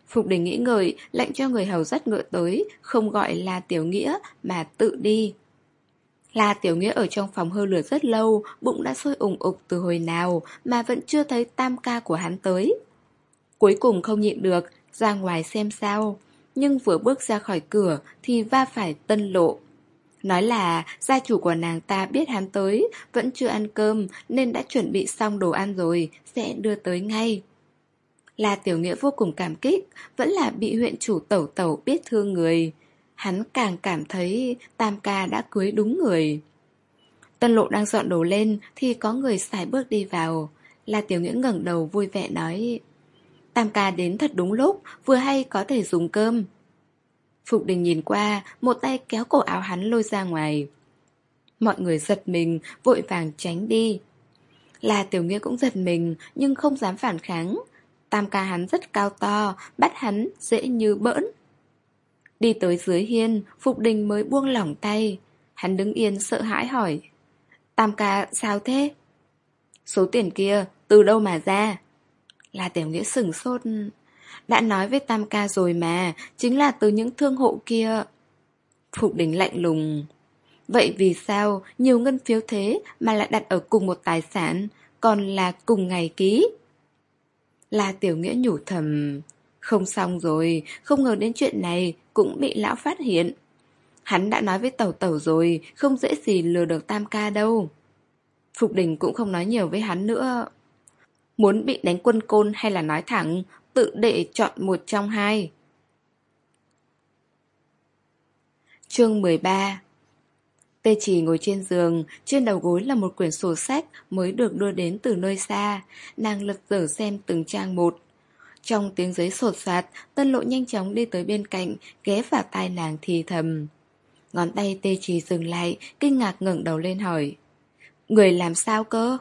Phục đình nghĩ ngợi, lệnh cho người hầu dắt ngựa tới, không gọi là tiểu nghĩa mà tự đi. La Tiểu Nghĩa ở trong phòng hơ lửa rất lâu, bụng đã sôi ủng ục từ hồi nào mà vẫn chưa thấy tam ca của hắn tới. Cuối cùng không nhịn được, ra ngoài xem sao. Nhưng vừa bước ra khỏi cửa thì va phải tân lộ. Nói là gia chủ của nàng ta biết hắn tới, vẫn chưa ăn cơm nên đã chuẩn bị xong đồ ăn rồi, sẽ đưa tới ngay. La Tiểu Nghĩa vô cùng cảm kích, vẫn là bị huyện chủ tẩu tẩu biết thương người. hắn càng cảm thấy Tam ca đã cưới đúng người. Tân lộ đang dọn đồ lên thì có người xài bước đi vào. La Tiểu Nghĩa ngẩng đầu vui vẻ nói Tam ca đến thật đúng lúc, vừa hay có thể dùng cơm. Phục đình nhìn qua, một tay kéo cổ áo hắn lôi ra ngoài. Mọi người giật mình, vội vàng tránh đi. La Tiểu Nghĩa cũng giật mình, nhưng không dám phản kháng. Tam ca hắn rất cao to, bắt hắn dễ như bỡn. Đi tới dưới hiên, Phục đình mới buông lỏng tay. Hắn đứng yên sợ hãi hỏi. Tam ca sao thế? Số tiền kia từ đâu mà ra? Là tiểu nghĩa sửng sốt Đã nói với Tam ca rồi mà Chính là từ những thương hộ kia Phục đình lạnh lùng Vậy vì sao nhiều ngân phiếu thế Mà lại đặt ở cùng một tài sản Còn là cùng ngày ký là tiểu nghĩa nhủ thầm, Không xong rồi, Không ngờ đến chuyện này Cũng bị lão phát hiện. Hắn đã nói với tẩu tẩu rồi, Không dễ gì lừa được tam ca đâu. Phục đình cũng không nói nhiều với hắn nữa. Muốn bị đánh quân côn hay là nói thẳng, Tự để chọn một trong hai. Chương 13 Tê chỉ ngồi trên giường, trên đầu gối là một quyển sổ sách mới được đưa đến từ nơi xa, nàng lật dở xem từng trang một. Trong tiếng giấy sột soạt, tân lộ nhanh chóng đi tới bên cạnh, ghé vào tai nàng thì thầm. Ngón tay tê trì dừng lại, kinh ngạc ngẩng đầu lên hỏi. Người làm sao cơ?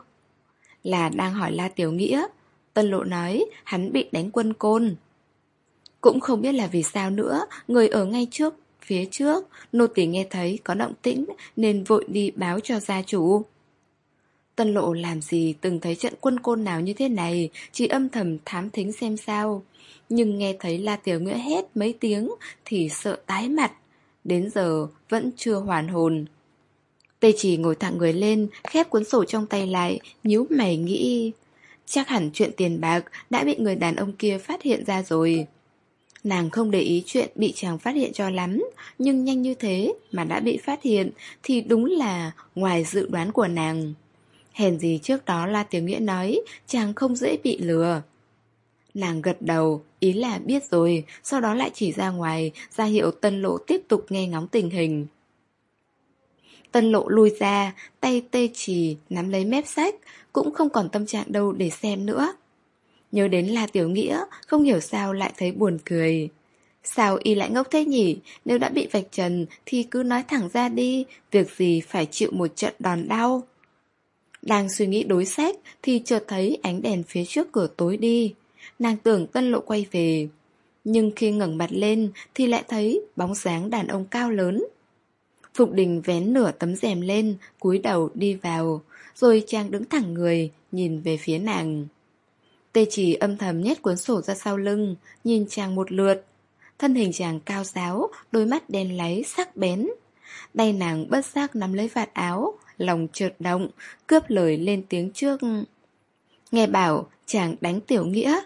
Là đang hỏi La Tiểu Nghĩa. Tân lộ nói hắn bị đánh quân côn. Cũng không biết là vì sao nữa, người ở ngay trước, phía trước, nô tỳ nghe thấy có động tĩnh nên vội đi báo cho gia chủ. Tân lộ làm gì từng thấy trận quân côn nào như thế này, chỉ âm thầm thám thính xem sao. Nhưng nghe thấy La Tiểu Nghĩa hét mấy tiếng thì sợ tái mặt. Đến giờ vẫn chưa hoàn hồn. Tây chỉ ngồi thẳng người lên, khép cuốn sổ trong tay lại, nhíu mày nghĩ... Chắc hẳn chuyện tiền bạc đã bị người đàn ông kia phát hiện ra rồi. Nàng không để ý chuyện bị chàng phát hiện cho lắm, nhưng nhanh như thế mà đã bị phát hiện thì đúng là ngoài dự đoán của nàng. Hèn gì trước đó La Tiểu Nghĩa nói chàng không dễ bị lừa. Nàng gật đầu, ý là biết rồi, sau đó lại chỉ ra ngoài, ra hiệu tân lộ tiếp tục nghe ngóng tình hình. Tân lộ lui ra, tay tê chỉ, nắm lấy mép sách, cũng không còn tâm trạng đâu để xem nữa. Nhớ đến là tiểu nghĩa, không hiểu sao lại thấy buồn cười. Sao y lại ngốc thế nhỉ? Nếu đã bị vạch trần thì cứ nói thẳng ra đi, việc gì phải chịu một trận đòn đau. Đang suy nghĩ đối sách thì chợt thấy ánh đèn phía trước cửa tối đi. Nàng tưởng tân lộ quay về. Nhưng khi ngẩng mặt lên thì lại thấy bóng dáng đàn ông cao lớn. Phục đình vén nửa tấm rèm lên, cúi đầu đi vào, rồi chàng đứng thẳng người, nhìn về phía nàng. Tê chỉ âm thầm nhét cuốn sổ ra sau lưng, nhìn chàng một lượt. Thân hình chàng cao giáo, đôi mắt đen láy, sắc bén. Tay nàng bất giác nắm lấy vạt áo, lòng chợt động, cướp lời lên tiếng trước. Nghe bảo, chàng đánh tiểu nghĩa.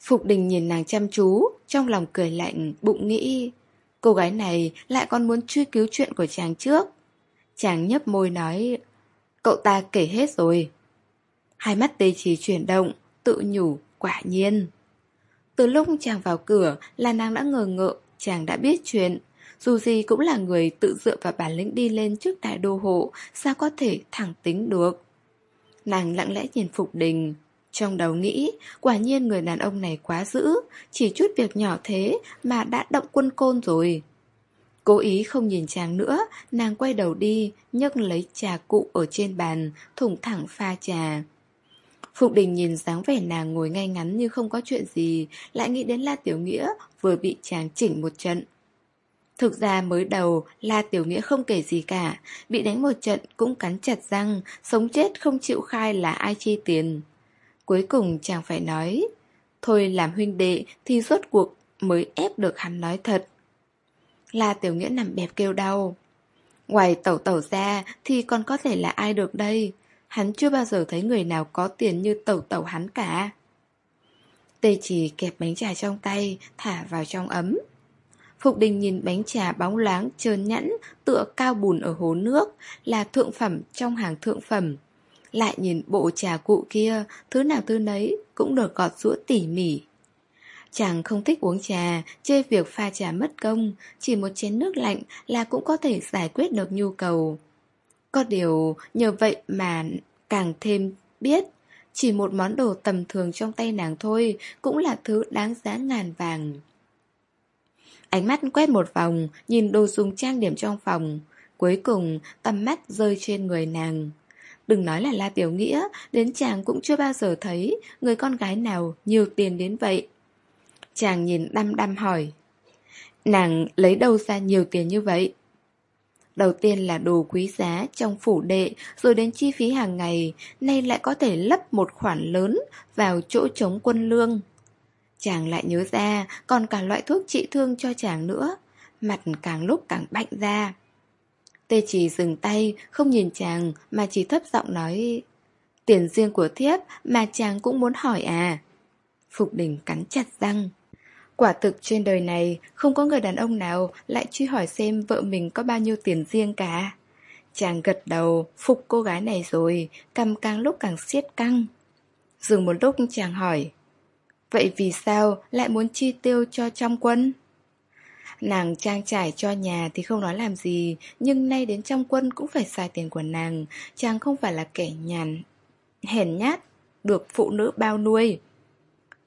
Phục đình nhìn nàng chăm chú, trong lòng cười lạnh, bụng nghĩ... Cô gái này lại còn muốn truy cứu chuyện của chàng trước. Chàng nhấp môi nói, cậu ta kể hết rồi. Hai mắt tê chỉ chuyển động, tự nhủ, quả nhiên. Từ lúc chàng vào cửa là nàng đã ngờ ngợ, chàng đã biết chuyện. Dù gì cũng là người tự dựa vào bản lĩnh đi lên trước đại đô hộ, sao có thể thẳng tính được. Nàng lặng lẽ nhìn Phục Đình, trong đầu nghĩ, quả nhiên người đàn ông này quá dữ, chỉ chút việc nhỏ thế mà đã động quân côn rồi. Cố ý không nhìn chàng nữa, nàng quay đầu đi, nhấc lấy trà cụ ở trên bàn, thủng thẳng pha trà. Phục đình nhìn dáng vẻ nàng ngồi ngay ngắn như không có chuyện gì, lại nghĩ đến La Tiểu Nghĩa vừa bị chàng chỉnh một trận. Thực ra mới đầu, La Tiểu Nghĩa không kể gì cả, bị đánh một trận cũng cắn chặt răng, sống chết không chịu khai là ai chi tiền. Cuối cùng chàng phải nói Thôi làm huynh đệ thì rốt cuộc mới ép được hắn nói thật La Tiểu Nghĩa nằm bẹp kêu đau Ngoài tẩu tẩu ra thì còn có thể là ai được đây Hắn chưa bao giờ thấy người nào có tiền như tẩu tẩu hắn cả Tê chỉ kẹp bánh trà trong tay Thả vào trong ấm Phục đình nhìn bánh trà bóng láng trơn nhẵn Tựa cao bùn ở hố nước Là thượng phẩm trong hàng thượng phẩm lại nhìn bộ trà cụ kia, thứ nào thứ nấy cũng được gọt rũa tỉ mỉ. Chàng không thích uống trà, chê việc pha trà mất công, chỉ một chén nước lạnh là cũng có thể giải quyết được nhu cầu. Có điều, nhờ vậy mà càng thêm biết, chỉ một món đồ tầm thường trong tay nàng thôi cũng là thứ đáng giá ngàn vàng. Ánh mắt quét một vòng, nhìn đồ dùng trang điểm trong phòng. Cuối cùng, tầm mắt rơi trên người nàng. Đừng nói là La Tiểu Nghĩa, đến chàng cũng chưa bao giờ thấy người con gái nào nhiều tiền đến vậy. Chàng nhìn đăm đăm hỏi. Nàng lấy đâu ra nhiều tiền như vậy? Đầu tiên là đồ quý giá trong phủ đệ, rồi đến chi phí hàng ngày, nay lại có thể lấp một khoản lớn vào chỗ chống quân lương. Chàng lại nhớ ra còn cả loại thuốc trị thương cho chàng nữa, mặt càng lúc càng bạnh ra. Tê chỉ dừng tay, không nhìn chàng mà chỉ thấp giọng nói Tiền riêng của thiếp mà chàng cũng muốn hỏi à Phục đình cắn chặt răng Quả thực trên đời này không có người đàn ông nào lại truy hỏi xem vợ mình có bao nhiêu tiền riêng cả. Chàng gật đầu, phục cô gái này rồi, cầm càng lúc càng siết căng. Dừng một lúc chàng hỏi, vậy vì sao lại muốn chi tiêu cho trong quân? Nàng trang trải cho nhà thì không nói làm gì, nhưng nay đến trong quân cũng phải xài tiền của nàng, chàng không phải là kẻ nhàn, hèn nhát, được phụ nữ bao nuôi.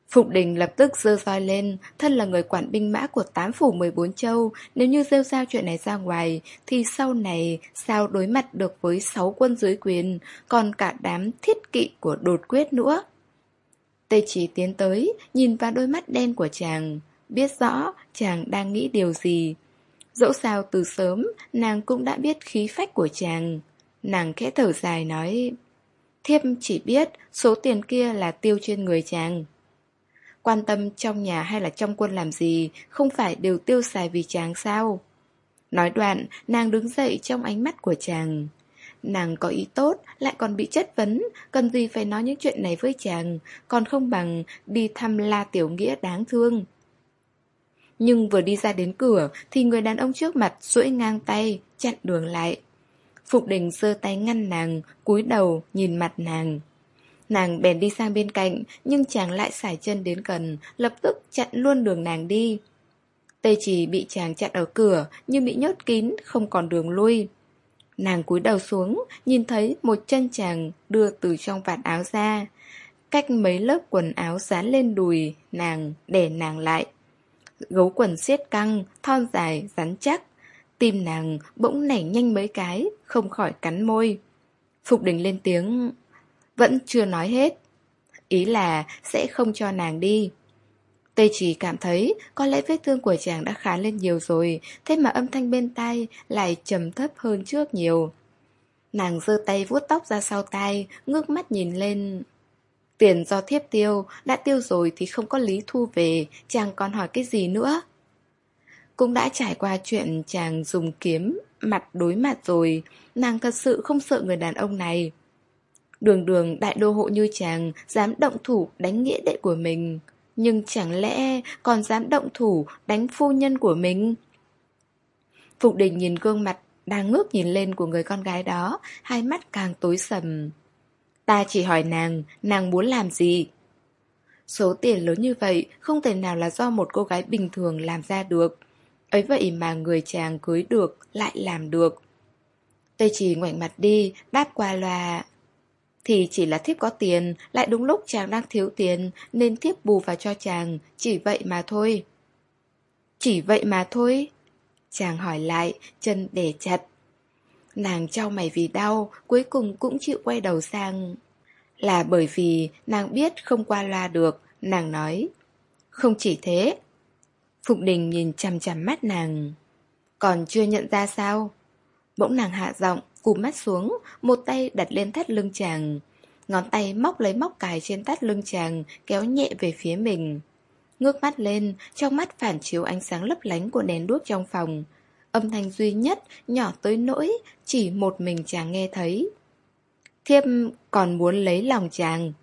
Phụng đình lập tức giơ roi lên, thân là người quản binh mã của tám phủ 14 châu, nếu như rêu rao chuyện này ra ngoài, thì sau này sao đối mặt được với sáu quân dưới quyền, còn cả đám thiết kỵ của đột quyết nữa. Tây chỉ tiến tới, nhìn vào đôi mắt đen của chàng, biết rõ chàng đang nghĩ điều gì. Dẫu sao từ sớm, nàng cũng đã biết khí phách của chàng. Nàng khẽ thở dài nói, thiếp chỉ biết số tiền kia là tiêu trên người chàng. Quan tâm trong nhà hay là trong quân làm gì, Không phải đều tiêu xài vì chàng sao? Nói đoạn, Nàng đứng dậy trong ánh mắt của chàng. Nàng có ý tốt, Lại còn bị chất vấn, Cần gì phải nói những chuyện này với chàng, Còn không bằng đi thăm La Tiểu Nghĩa đáng thương. Nhưng vừa đi ra đến cửa, Thì người đàn ông trước mặt duỗi ngang tay, Chặn đường lại. Phục đình giơ tay ngăn nàng, cúi đầu nhìn mặt nàng. Nàng bèn đi sang bên cạnh, nhưng chàng lại xài chân đến gần, lập tức chặn luôn đường nàng đi. Tê chỉ bị chàng chặn ở cửa, nhưng bị nhốt kín, không còn đường lui. Nàng cúi đầu xuống, nhìn thấy một chân chàng đưa từ trong vạt áo ra. Cách mấy lớp quần áo dán lên đùi, nàng để nàng lại. Gấu quần siết căng, thon dài, rắn chắc. Tim nàng bỗng nảy nhanh mấy cái, không khỏi cắn môi. Phục đình lên tiếng vẫn chưa nói hết. Ý là sẽ không cho nàng đi. Tê chỉ cảm thấy có lẽ vết thương của chàng đã khá lên nhiều rồi, thế mà âm thanh bên tai lại trầm thấp hơn trước nhiều. Nàng giơ tay vuốt tóc ra sau tai, ngước mắt nhìn lên. Tiền do thiếp tiêu, đã tiêu rồi thì không có lý thu về, chàng còn hỏi cái gì nữa. Cũng đã trải qua chuyện chàng dùng kiếm, mặt đối mặt rồi, nàng thật sự không sợ người đàn ông này. Đường đường đại đô hộ như chàng Dám động thủ đánh nghĩa đệ của mình. Nhưng chẳng lẽ còn dám động thủ đánh phu nhân của mình? Phục đình nhìn gương mặt đang ngước nhìn lên của người con gái đó Hai mắt càng tối sầm. Ta chỉ hỏi nàng, nàng muốn làm gì? Số tiền lớn như vậy không thể nào là do một cô gái bình thường làm ra được. Ấy vậy mà người chàng cưới được lại làm được. Tây chỉ ngoảnh mặt đi, đáp qua loa thì chỉ là thiếp có tiền, lại đúng lúc chàng đang thiếu tiền, nên thiếp bù vào cho chàng, chỉ vậy mà thôi. Chỉ vậy mà thôi? Chàng hỏi lại, chân để chặt. Nàng trao mày vì đau, cuối cùng cũng chịu quay đầu sang. Là bởi vì nàng biết không qua loa được, nàng nói. Không chỉ thế. Phục đình nhìn chằm chằm mắt nàng. Còn chưa nhận ra sao? Bỗng nàng hạ giọng, cụp mắt xuống, một tay đặt lên thắt lưng chàng. Ngón tay móc lấy móc cài trên thắt lưng chàng, kéo nhẹ về phía mình. Ngước mắt lên, trong mắt phản chiếu ánh sáng lấp lánh của đèn đuốc trong phòng. Âm thanh duy nhất, nhỏ tới nỗi, chỉ một mình chàng nghe thấy. Thiếp còn muốn lấy lòng chàng.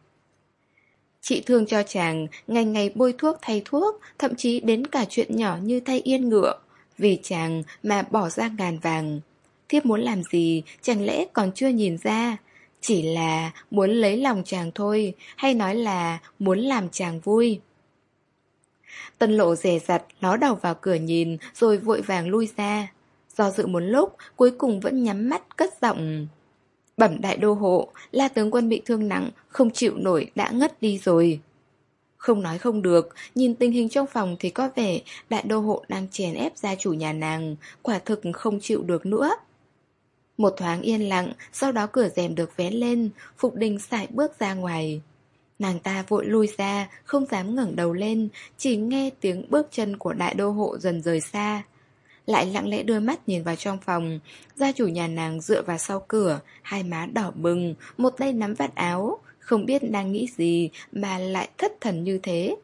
Chị thương cho chàng, ngày ngày bôi thuốc thay thuốc, thậm chí đến cả chuyện nhỏ như thay yên ngựa. Vì chàng mà bỏ ra ngàn vàng. Thiếp muốn làm gì, chẳng lẽ còn chưa nhìn ra Chỉ là muốn lấy lòng chàng thôi Hay nói là muốn làm chàng vui Tân lộ rè rặt, ló đầu vào cửa nhìn, rồi vội vàng lui ra. Do dự một lúc, cuối cùng vẫn nhắm mắt cất giọng. Bẩm đại đô hộ, la tướng quân bị thương nặng, không chịu nổi, đã ngất đi rồi. Không nói không được, nhìn tình hình trong phòng thì có vẻ đại đô hộ đang chèn ép gia chủ nhà nàng, quả thực không chịu được nữa. Một thoáng yên lặng, sau đó cửa rèm được vén lên, Phục Đình sải bước ra ngoài. Nàng ta vội lui ra, không dám ngẩng đầu lên, chỉ nghe tiếng bước chân của đại đô hộ dần rời xa. Lại lặng lẽ đưa mắt nhìn vào trong phòng, gia chủ nhà nàng dựa vào sau cửa, hai má đỏ bừng, một tay nắm vạt áo, không biết đang nghĩ gì mà lại thất thần như thế.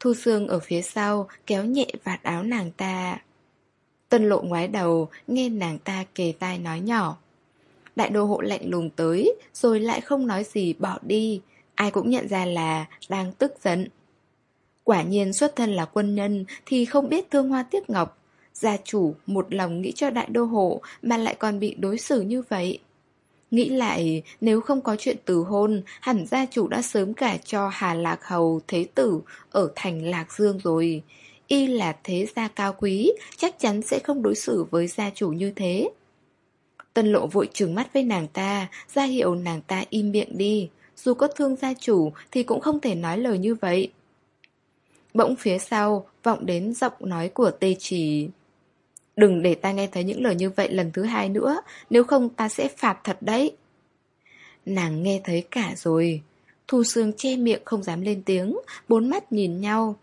Thu Sương ở phía sau kéo nhẹ vạt áo nàng ta. Tân lộ ngoái đầu, nghe nàng ta kề tai nói nhỏ. Đại đô hộ lạnh lùng tới, rồi lại không nói gì bỏ đi. Ai cũng nhận ra là đang tức giận. Quả nhiên xuất thân là quân nhân thì không biết thương hoa tiếc ngọc. Gia chủ một lòng nghĩ cho đại đô hộ mà lại còn bị đối xử như vậy. Nghĩ lại, nếu không có chuyện từ hôn, hẳn gia chủ đã sớm cả cho Hà Lạc Hầu Thế Tử ở thành Lạc Dương rồi. Y là thế gia cao quý, chắc chắn sẽ không đối xử với gia chủ như thế. Tân lộ vội trừng mắt với nàng ta, ra hiệu nàng ta im miệng đi. Dù có thương gia chủ thì cũng không thể nói lời như vậy. Bỗng phía sau, vọng đến giọng nói của tê chỉ. Đừng để ta nghe thấy những lời như vậy lần thứ hai nữa, nếu không ta sẽ phạt thật đấy. Nàng nghe thấy cả rồi. Thu Sương che miệng không dám lên tiếng, bốn mắt nhìn nhau.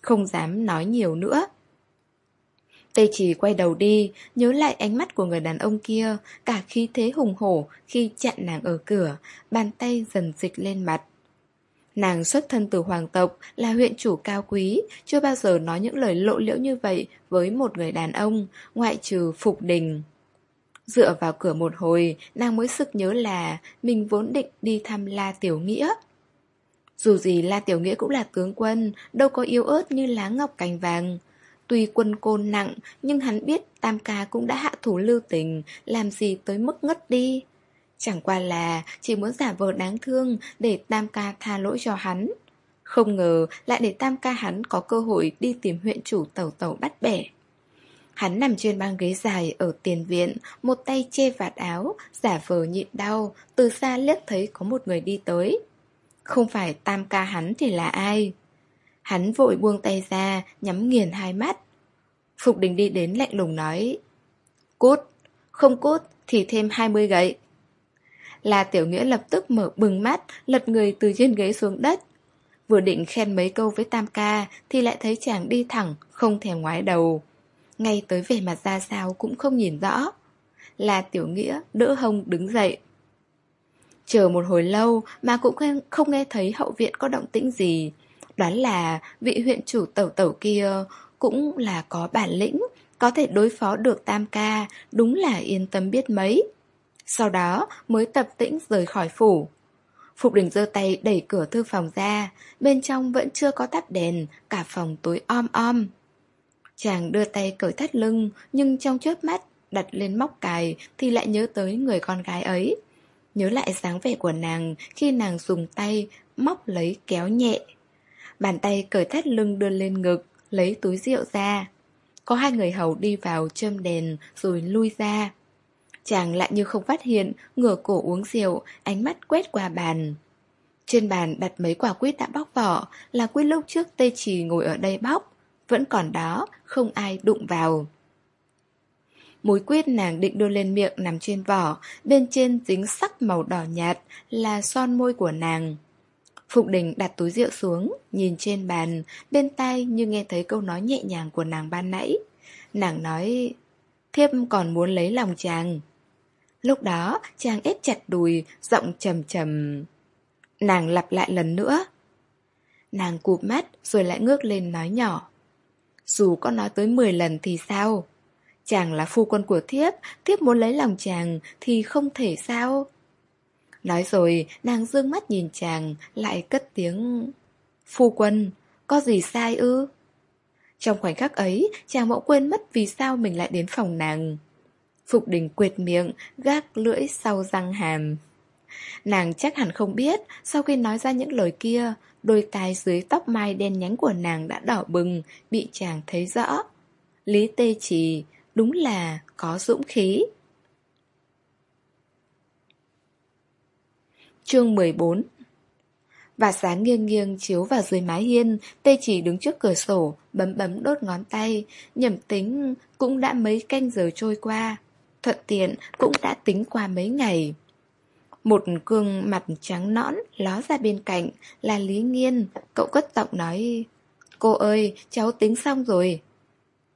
Không dám nói nhiều nữa. Tây chỉ quay đầu đi, nhớ lại ánh mắt của người đàn ông kia, cả khí thế hùng hổ khi chặn nàng ở cửa, bàn tay dần dịch lên mặt. Nàng xuất thân từ hoàng tộc, là huyện chủ cao quý, chưa bao giờ nói những lời lộ liễu như vậy với một người đàn ông, ngoại trừ Phục Đình. Dựa vào cửa một hồi, nàng mới sực nhớ là mình vốn định đi thăm La Tiểu Nghĩa. Dù gì La Tiểu Nghĩa cũng là tướng quân, đâu có yếu ớt như lá ngọc cành vàng. Tuy quân côn nặng, nhưng hắn biết Tam Ca cũng đã hạ thủ lưu tình, làm gì tới mức ngất đi. Chẳng qua là chỉ muốn giả vờ đáng thương để Tam Ca tha lỗi cho hắn. Không ngờ lại để Tam Ca hắn có cơ hội đi tìm huyện chủ tàu tàu bắt bẻ. Hắn nằm trên băng ghế dài ở tiền viện, một tay che vạt áo, giả vờ nhịn đau, từ xa liếc thấy có một người đi tới. Không phải Tam Ca hắn thì là ai? Hắn vội buông tay ra, nhắm nghiền hai mắt. Phục đình đi đến lạnh lùng nói Cút, không cút thì thêm 20 gậy là Tiểu Nghĩa lập tức mở bừng mắt, lật người từ trên ghế xuống đất. Vừa định khen mấy câu với Tam Ca thì lại thấy chàng đi thẳng, không thèm ngoái đầu. Ngay tới vẻ mặt ra sao cũng không nhìn rõ. Là Tiểu Nghĩa đỡ hông đứng dậy. Chờ một hồi lâu mà cũng không nghe thấy hậu viện có động tĩnh gì. Đoán là vị huyện chủ tẩu tẩu kia cũng là có bản lĩnh, có thể đối phó được Tam Ca, đúng là yên tâm biết mấy. Sau đó mới tập tĩnh rời khỏi phủ Phục đình giơ tay đẩy cửa thư phòng ra Bên trong vẫn chưa có tắt đèn Cả phòng tối om om Chàng đưa tay cởi thắt lưng Nhưng trong chớp mắt đặt lên móc cài Thì lại nhớ tới người con gái ấy Nhớ lại dáng vẻ của nàng Khi nàng dùng tay móc lấy kéo nhẹ Bàn tay cởi thắt lưng đưa lên ngực Lấy túi rượu ra Có hai người hầu đi vào châm đèn Rồi lui ra Chàng lại như không phát hiện, ngửa cổ uống rượu, ánh mắt quét qua bàn. Trên bàn đặt mấy quả quýt đã bóc vỏ, là quýt lúc trước tê trì ngồi ở đây bóc. Vẫn còn đó, không ai đụng vào. Múi quyết nàng định đưa lên miệng nằm trên vỏ, bên trên dính sắc màu đỏ nhạt là son môi của nàng. Phục đình đặt túi rượu xuống, nhìn trên bàn, bên tay như nghe thấy câu nói nhẹ nhàng của nàng ban nãy. Nàng nói, thiếp còn muốn lấy lòng chàng. Lúc đó chàng ép chặt đùi Giọng trầm trầm Nàng lặp lại lần nữa Nàng cụp mắt rồi lại ngước lên nói nhỏ Dù có nói tới 10 lần thì sao Chàng là phu quân của thiếp Thiếp muốn lấy lòng chàng Thì không thể sao? Nói rồi nàng dương mắt nhìn chàng Lại cất tiếng Phu quân Có gì sai ư? Trong khoảnh khắc ấy Chàng mẫu quên mất vì sao mình lại đến phòng nàng. Phục đình quệt miệng, gác lưỡi sau răng hàm. Nàng chắc hẳn không biết, sau khi nói ra những lời kia, Đôi tai dưới tóc mai đen nhánh của nàng đã đỏ bừng Bị chàng thấy rõ. Lý tê trì Đúng là có dũng khí. Chương 14 Và sáng nghiêng nghiêng chiếu vào dưới mái hiên Tê chỉ đứng trước cửa sổ Bấm bấm đốt ngón tay. Nhầm tính cũng đã mấy canh giờ trôi qua Thuận tiện cũng đã tính qua mấy ngày. Một gương mặt trắng nõn ló ra bên cạnh là Lý Nghiên. Cậu cất giọng nói Cô ơi, cháu tính xong rồi.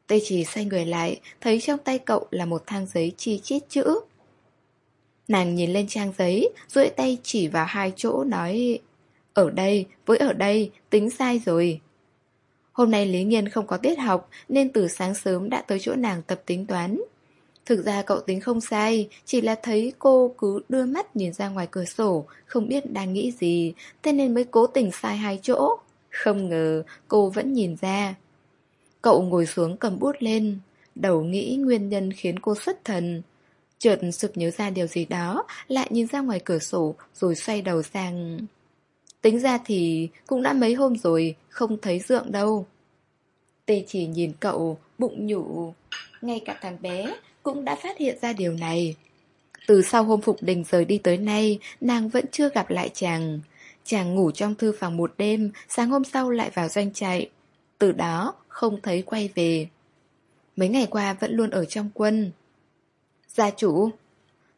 Tê chỉ xoay người lại Thấy trong tay cậu là một thang giấy chi chít chữ. Nàng nhìn lên trang giấy duỗi tay chỉ vào hai chỗ nói Ở đây, với ở đây, tính sai rồi. Hôm nay Lý Nghiên không có tiết học Nên từ sáng sớm đã tới chỗ nàng tập tính toán. Thực ra cậu tính không sai Chỉ là thấy cô cứ đưa mắt nhìn ra ngoài cửa sổ Không biết đang nghĩ gì Thế nên mới cố tình sai hai chỗ. Không ngờ cô vẫn nhìn ra. Cậu ngồi xuống cầm bút lên, Đầu nghĩ nguyên nhân khiến cô xuất thần. Chợt sực nhớ ra điều gì đó, Lại nhìn ra ngoài cửa sổ, Rồi xoay đầu sang. Tính ra thì cũng đã mấy hôm rồi, Không thấy dượng đâu. Tê chỉ nhìn cậu, Bụng nhủ. Ngay cả thằng bé cũng đã phát hiện ra điều này. Từ sau hôm Phục Đình rời đi tới nay, Nàng vẫn chưa gặp lại chàng. Chàng ngủ trong thư phòng một đêm, Sáng hôm sau lại vào doanh trại. Từ đó không thấy quay về. Mấy ngày qua vẫn luôn ở trong quân. Gia chủ,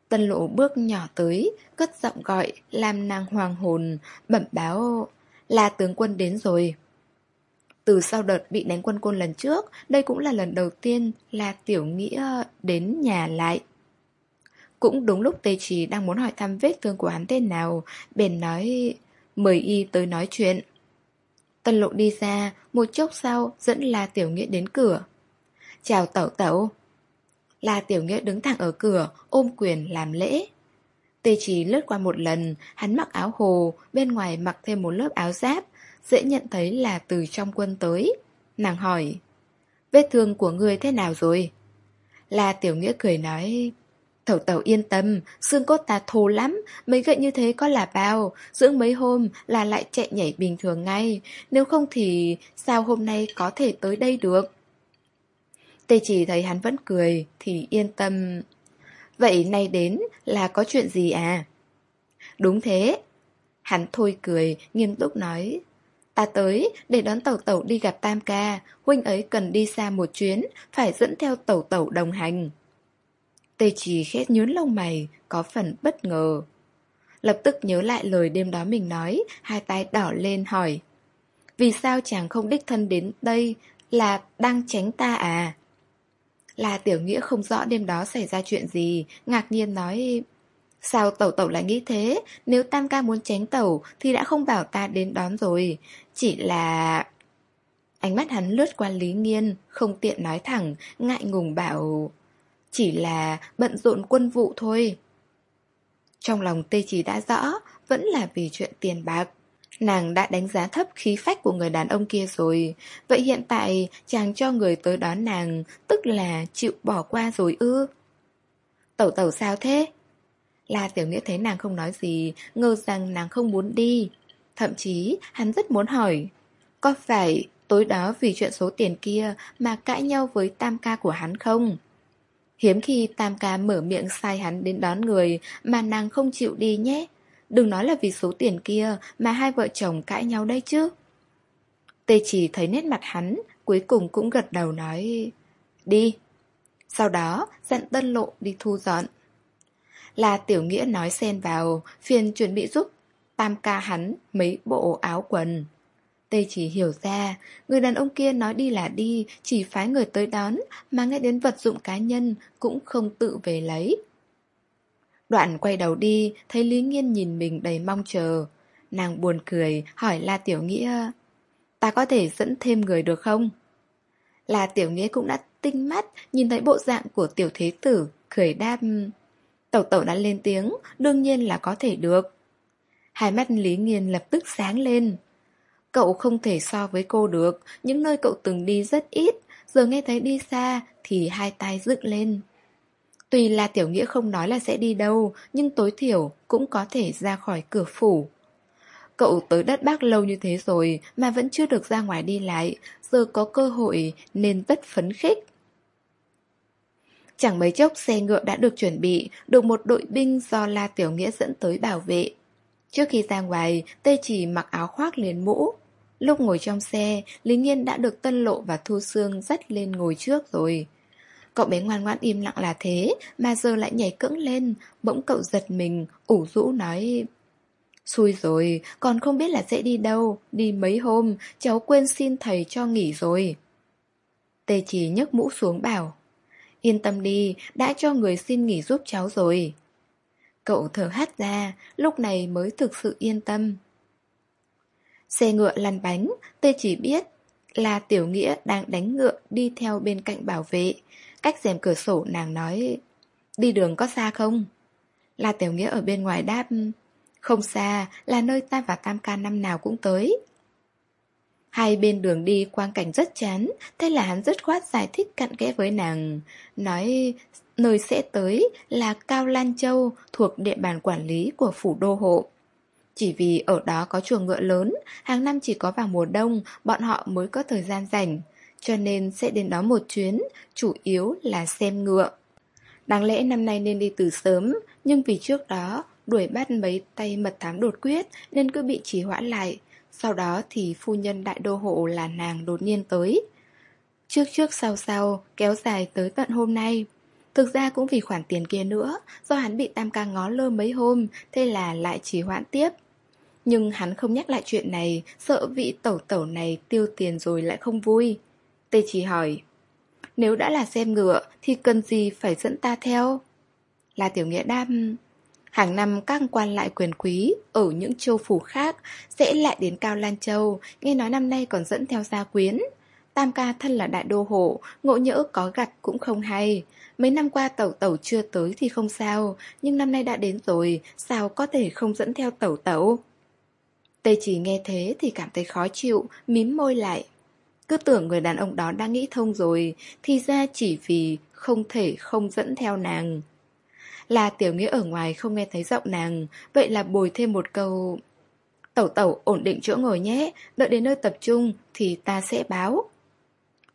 Tân lộ bước nhỏ tới, Cất giọng gọi Làm nàng hoàng hồn, Bẩm báo Là tướng quân đến rồi. Từ sau đợt bị đánh quân côn lần trước, Đây cũng là lần đầu tiên Là tiểu nghĩa đến nhà lại. Cũng đúng lúc Tê Trì đang muốn hỏi thăm vết thương của hắn tên nào Bền nói, Mời y tới nói chuyện. Tân lộ đi ra một chốc sau dẫn La Tiểu Nghĩa đến cửa Chào tẩu tẩu La Tiểu Nghĩa đứng thẳng ở cửa, ôm quyền làm lễ. Tê Chỉ lướt qua một lần, hắn mặc áo hồ, bên ngoài mặc thêm một lớp áo giáp, dễ nhận thấy là từ trong quân tới. Nàng hỏi, vết thương của người thế nào rồi? La Tiểu Nghĩa cười nói, Thầu tàu yên tâm, xương cốt ta thô lắm, mấy gậy như thế có là bao, dưỡng mấy hôm là lại chạy nhảy bình thường ngay, nếu không thì sao hôm nay có thể tới đây được? Tê chỉ thấy hắn vẫn cười Thì yên tâm. Vậy nay đến là có chuyện gì à? Đúng thế. Hắn thôi cười nghiêm túc nói Ta tới để đón tẩu tẩu đi gặp Tam ca Huynh ấy cần đi xa một chuyến Phải dẫn theo tẩu tẩu đồng hành. Tê chỉ khét nhớn lông mày Có phần bất ngờ Lập tức nhớ lại lời đêm đó mình nói Hai tay đỏ lên hỏi Vì sao chàng không đích thân đến đây Là đang tránh ta à là Tiểu Nghĩa không rõ đêm đó xảy ra chuyện gì, ngạc nhiên nói... Sao tẩu tẩu lại nghĩ thế? Nếu Tam ca muốn tránh tẩu thì đã không bảo ta đến đón rồi. Chỉ là... Ánh mắt hắn lướt qua Lý Nghiên, không tiện nói thẳng, ngại ngùng bảo... Chỉ là bận rộn quân vụ thôi. Trong lòng tê chỉ đã rõ, vẫn là vì chuyện tiền bạc. Nàng đã đánh giá thấp khí phách của người đàn ông kia rồi Vậy hiện tại chàng cho người tới đón nàng Tức là chịu bỏ qua rồi ư Tẩu tẩu sao thế? La Tiểu Nghĩa thấy nàng không nói gì Ngờ rằng nàng không muốn đi Thậm chí hắn rất muốn hỏi Có phải tối đó vì chuyện số tiền kia Mà cãi nhau với tam ca của hắn không? Hiếm khi tam ca mở miệng sai hắn đến đón người Mà nàng không chịu đi nhé Đừng nói là vì số tiền kia mà hai vợ chồng cãi nhau đây chứ. Tê chỉ thấy nét mặt hắn, cuối cùng cũng gật đầu nói Đi. Sau đó dặn tân lộ đi thu dọn. Là tiểu nghĩa nói xen vào, phiền chuẩn bị giúp tam ca hắn mấy bộ áo quần. Tê chỉ hiểu ra, người đàn ông kia nói đi là đi, chỉ phái người tới đón, mà ngay đến vật dụng cá nhân cũng không tự về lấy. Đoạn quay đầu đi, thấy Lý Nghiên nhìn mình đầy mong chờ. Nàng buồn cười, hỏi La Tiểu Nghĩa, ta có thể dẫn thêm người được không? La Tiểu Nghĩa cũng đã tinh mắt, nhìn thấy bộ dạng của Tiểu Thế Tử, cười đáp. Tẩu tẩu đã lên tiếng, đương nhiên là có thể được. Hai mắt Lý Nghiên lập tức sáng lên. Cậu không thể so với cô được, những nơi cậu từng đi rất ít, giờ nghe thấy đi xa thì hai tay dựng lên. Tuy là Tiểu Nghĩa không nói là sẽ đi đâu, nhưng tối thiểu cũng có thể ra khỏi cửa phủ. Cậu tới đất Bắc lâu như thế rồi mà vẫn chưa được ra ngoài đi lại, giờ có cơ hội nên rất phấn khích. Chẳng mấy chốc xe ngựa đã được chuẩn bị, được một đội binh do La Tiểu Nghĩa dẫn tới bảo vệ. Trước khi ra ngoài, Tê chỉ mặc áo khoác liền mũ. Lúc ngồi trong xe, Lý Nghiên đã được Tân Lộ và Thu Sương dắt lên ngồi trước rồi. Cậu bé ngoan ngoãn im lặng là thế, mà giờ lại nhảy cẫng lên, bỗng cậu giật mình, ủ rũ nói... Xui rồi, còn không biết là sẽ đi đâu, đi mấy hôm, cháu quên xin thầy cho nghỉ rồi. Tê chỉ nhấc mũ xuống bảo. Yên tâm đi, đã cho người xin nghỉ giúp cháu rồi. Cậu thở hắt ra, lúc này mới thực sự yên tâm. Xe ngựa lăn bánh, Tê chỉ biết là Tiểu Nghĩa đang đánh ngựa đi theo bên cạnh bảo vệ. Cách rèm cửa sổ nàng nói Đi đường có xa không? Là Tiểu Nghĩa ở bên ngoài đáp Không xa, là nơi ta và Tam Ca năm nào cũng tới. Hai bên đường đi quang cảnh rất chán, thế là hắn rất khoát giải thích cặn kẽ với nàng. Nói nơi sẽ tới là Cao Lan Châu thuộc địa bàn quản lý của phủ đô hộ. Chỉ vì ở đó có chuồng ngựa lớn, hàng năm chỉ có vào mùa đông, bọn họ mới có thời gian rảnh. Cho nên sẽ đến đó một chuyến, chủ yếu là xem ngựa. Đáng lẽ năm nay nên đi từ sớm, nhưng vì trước đó đuổi bắt mấy tay mật thám đột quyết nên cứ bị trì hoãn lại. Sau đó thì phu nhân đại đô hộ là nàng đột nhiên tới. Trước trước sau sau, kéo dài tới tận hôm nay. Thực ra cũng vì khoản tiền kia nữa, do hắn bị tam ca ngó lơ mấy hôm, thế là lại trì hoãn tiếp. Nhưng hắn không nhắc lại chuyện này, sợ vị tẩu tẩu này tiêu tiền rồi lại không vui. Tê chỉ hỏi, nếu đã là xem ngựa thì cần gì phải dẫn ta theo? Là tiểu nghĩa đam... Hàng năm các quan lại quyền quý ở những châu phủ khác sẽ lại đến Cao Lan Châu, nghe nói năm nay còn dẫn theo gia quyến. Tam ca thân là đại đô hộ, ngộ nhỡ có gặt cũng không hay. Mấy năm qua tẩu tẩu chưa tới thì không sao, nhưng năm nay đã đến rồi, sao có thể không dẫn theo tẩu tẩu? Tê chỉ nghe thế thì cảm thấy khó chịu, mím môi lại. Cứ tưởng người đàn ông đó đã nghĩ thông rồi, thì ra chỉ vì không thể không dẫn theo nàng. Là tiểu nghĩa ở ngoài không nghe thấy giọng nàng, vậy là bồi thêm một câu... Tẩu tẩu ổn định chỗ ngồi nhé, đợi đến nơi tập trung thì ta sẽ báo.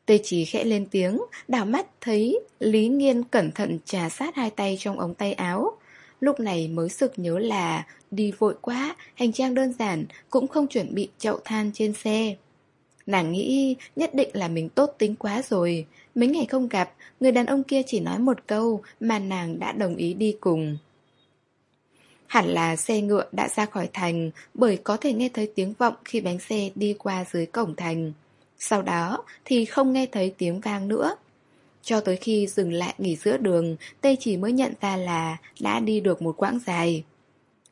Tê chỉ khẽ lên tiếng, đảo mắt thấy Lý Nghiên cẩn thận trà sát hai tay trong ống tay áo. Lúc này mới sực nhớ là đi vội quá, hành trang đơn giản, cũng không chuẩn bị chậu than trên xe. Nàng nghĩ nhất định là mình tốt tính quá rồi. Mấy ngày không gặp, người đàn ông kia chỉ nói một câu mà nàng đã đồng ý đi cùng. Hẳn là xe ngựa đã ra khỏi thành bởi có thể nghe thấy tiếng vọng khi bánh xe đi qua dưới cổng thành. Sau đó thì không nghe thấy tiếng vang nữa. Cho tới khi dừng lại nghỉ giữa đường, Tê chỉ mới nhận ra là đã đi được một quãng dài.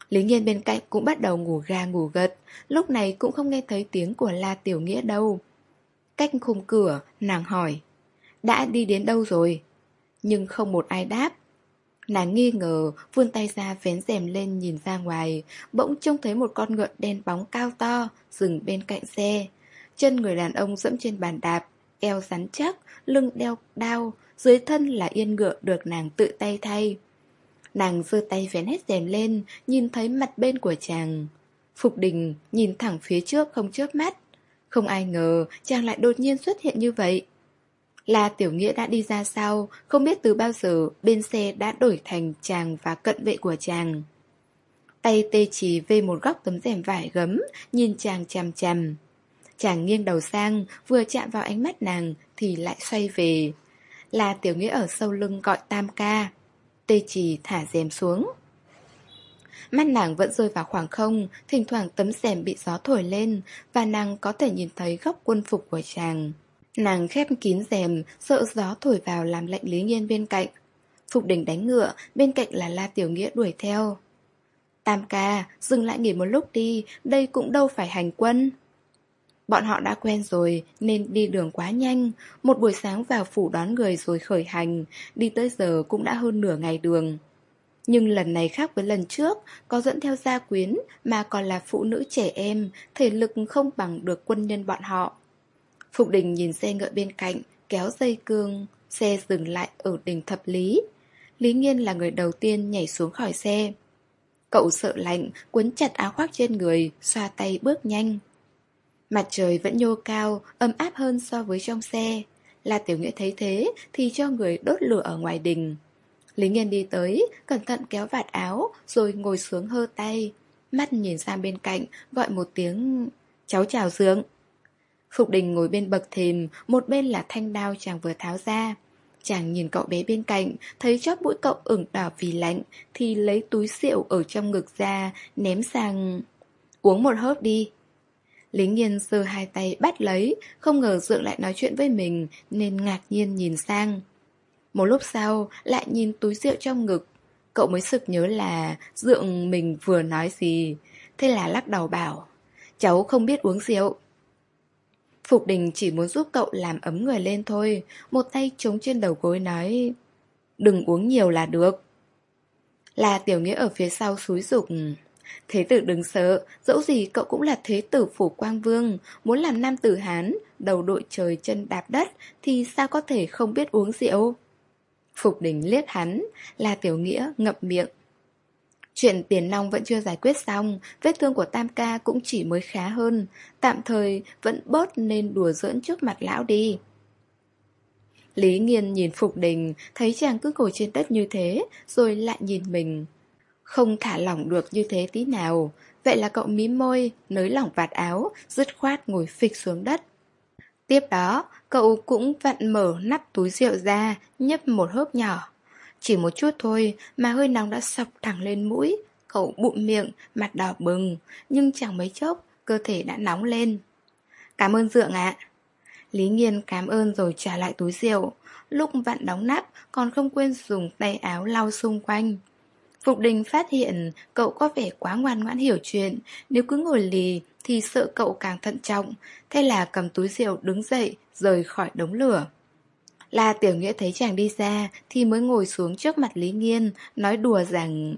Lý Nghiên bên cạnh cũng bắt đầu ngủ ga ngủ gật, lúc này cũng không nghe thấy tiếng của La Tiểu Nghĩa đâu. Cách khung cửa, nàng hỏi, đã đi đến đâu rồi? Nhưng không một ai đáp. Nàng nghi ngờ, vươn tay ra vén rèm lên nhìn ra ngoài, bỗng trông thấy một con ngựa đen bóng cao to, dừng bên cạnh xe. Chân người đàn ông dẫm trên bàn đạp, eo rắn chắc, lưng đeo đao, dưới thân là yên ngựa được nàng tự tay thay. Nàng giơ tay vén hết rèm lên, nhìn thấy mặt bên của chàng. Phục đình nhìn thẳng phía trước không chớp mắt. Không ai ngờ chàng lại đột nhiên xuất hiện như vậy. Là tiểu nghĩa đã đi ra sau, không biết từ bao giờ bên xe đã đổi thành chàng và cận vệ của chàng. Tay tê chỉ về một góc tấm rèm vải gấm, nhìn chàng chằm chằm. Chàng nghiêng đầu sang, vừa chạm vào ánh mắt nàng thì lại xoay về. Là tiểu nghĩa ở sâu lưng gọi tam ca. Tê chỉ thả rèm xuống. Mắt nàng vẫn rơi vào khoảng không, thỉnh thoảng tấm rèm bị gió thổi lên, và nàng có thể nhìn thấy góc quân phục của chàng. Nàng khép kín rèm, sợ gió thổi vào làm lạnh Lý Nghiên bên cạnh. Phục đỉnh đánh ngựa, bên cạnh là La Tiểu Nghĩa đuổi theo. Tam ca, dừng lại nghỉ một lúc đi, đây cũng đâu phải hành quân. Bọn họ đã quen rồi nên đi đường quá nhanh. Một buổi sáng vào phủ đón người rồi khởi hành. Đi tới giờ cũng đã hơn nửa ngày đường. Nhưng lần này khác với lần trước Có dẫn theo gia quyến Mà còn là phụ nữ trẻ em Thể lực không bằng được quân nhân bọn họ. Phục đình nhìn xe ngựa bên cạnh Kéo dây cương Xe dừng lại ở đỉnh thập lý. Lý Nghiên là người đầu tiên nhảy xuống khỏi xe. Cậu sợ lạnh, cuốn chặt áo khoác trên người, xoa tay bước nhanh. Mặt trời vẫn nhô cao, ấm áp hơn so với trong xe. La Tiểu Nghĩa thấy thế thì cho người đốt lửa ở ngoài đình. Lý Nghiên đi tới, cẩn thận kéo vạt áo, rồi ngồi xuống hơ tay. Mắt nhìn sang bên cạnh, gọi một tiếng Cháu chào dưỡng. Phục đình ngồi bên bậc thềm, một bên là thanh đao chàng vừa tháo ra. Chàng nhìn cậu bé bên cạnh, thấy chóp mũi cậu ửng đỏ vì lạnh, thì lấy túi rượu ở trong ngực ra, ném sang... Uống một hớp đi. Lý nghiên giơ hai tay bắt lấy, không ngờ Dượng lại nói chuyện với mình, nên ngạc nhiên nhìn sang. Một lúc sau, lại nhìn túi rượu trong ngực. Cậu mới sực nhớ là Dượng mình vừa nói gì. Thế là lắc đầu bảo, cháu không biết uống rượu. Phục đình chỉ muốn giúp cậu làm ấm người lên thôi, một tay chống trên đầu gối nói, đừng uống nhiều là được. Là tiểu nghĩa ở phía sau xúi rục. Thế tử đừng sợ, dẫu gì cậu cũng là thế tử phủ quang vương, muốn làm nam tử Hán, đầu đội trời chân đạp đất, thì sao có thể không biết uống rượu? Phục đình liếc hắn, là tiểu nghĩa ngậm miệng. Chuyện tiền nong vẫn chưa giải quyết xong, vết thương của Tam ca cũng chỉ mới khá hơn, tạm thời vẫn bớt nên đùa giỡn trước mặt lão đi. Lý Nghiên nhìn Phục Đình, thấy chàng cứ ngồi trên đất như thế, rồi lại nhìn mình. Không thả lỏng được như thế tí nào, vậy là cậu mím môi, nới lỏng vạt áo, dứt khoát ngồi phịch xuống đất. Tiếp đó, cậu cũng vặn mở nắp túi rượu ra, nhấp một hớp nhỏ. Chỉ một chút thôi mà hơi nóng đã sọc thẳng lên mũi, cậu bụng miệng, mặt đỏ bừng, nhưng chẳng mấy chốc, cơ thể đã nóng lên. Cảm ơn Dượng ạ. Lý Nghiên cảm ơn rồi trả lại túi rượu, lúc vặn đóng nắp còn không quên dùng tay áo lau xung quanh. Phục đình phát hiện cậu có vẻ quá ngoan ngoãn hiểu chuyện, nếu cứ ngồi lì thì sợ cậu càng thận trọng, thế là cầm túi rượu đứng dậy, rời khỏi đống lửa. La Tiểu Nghĩa thấy chàng đi ra thì mới ngồi xuống trước mặt Lý Nghiên, nói đùa rằng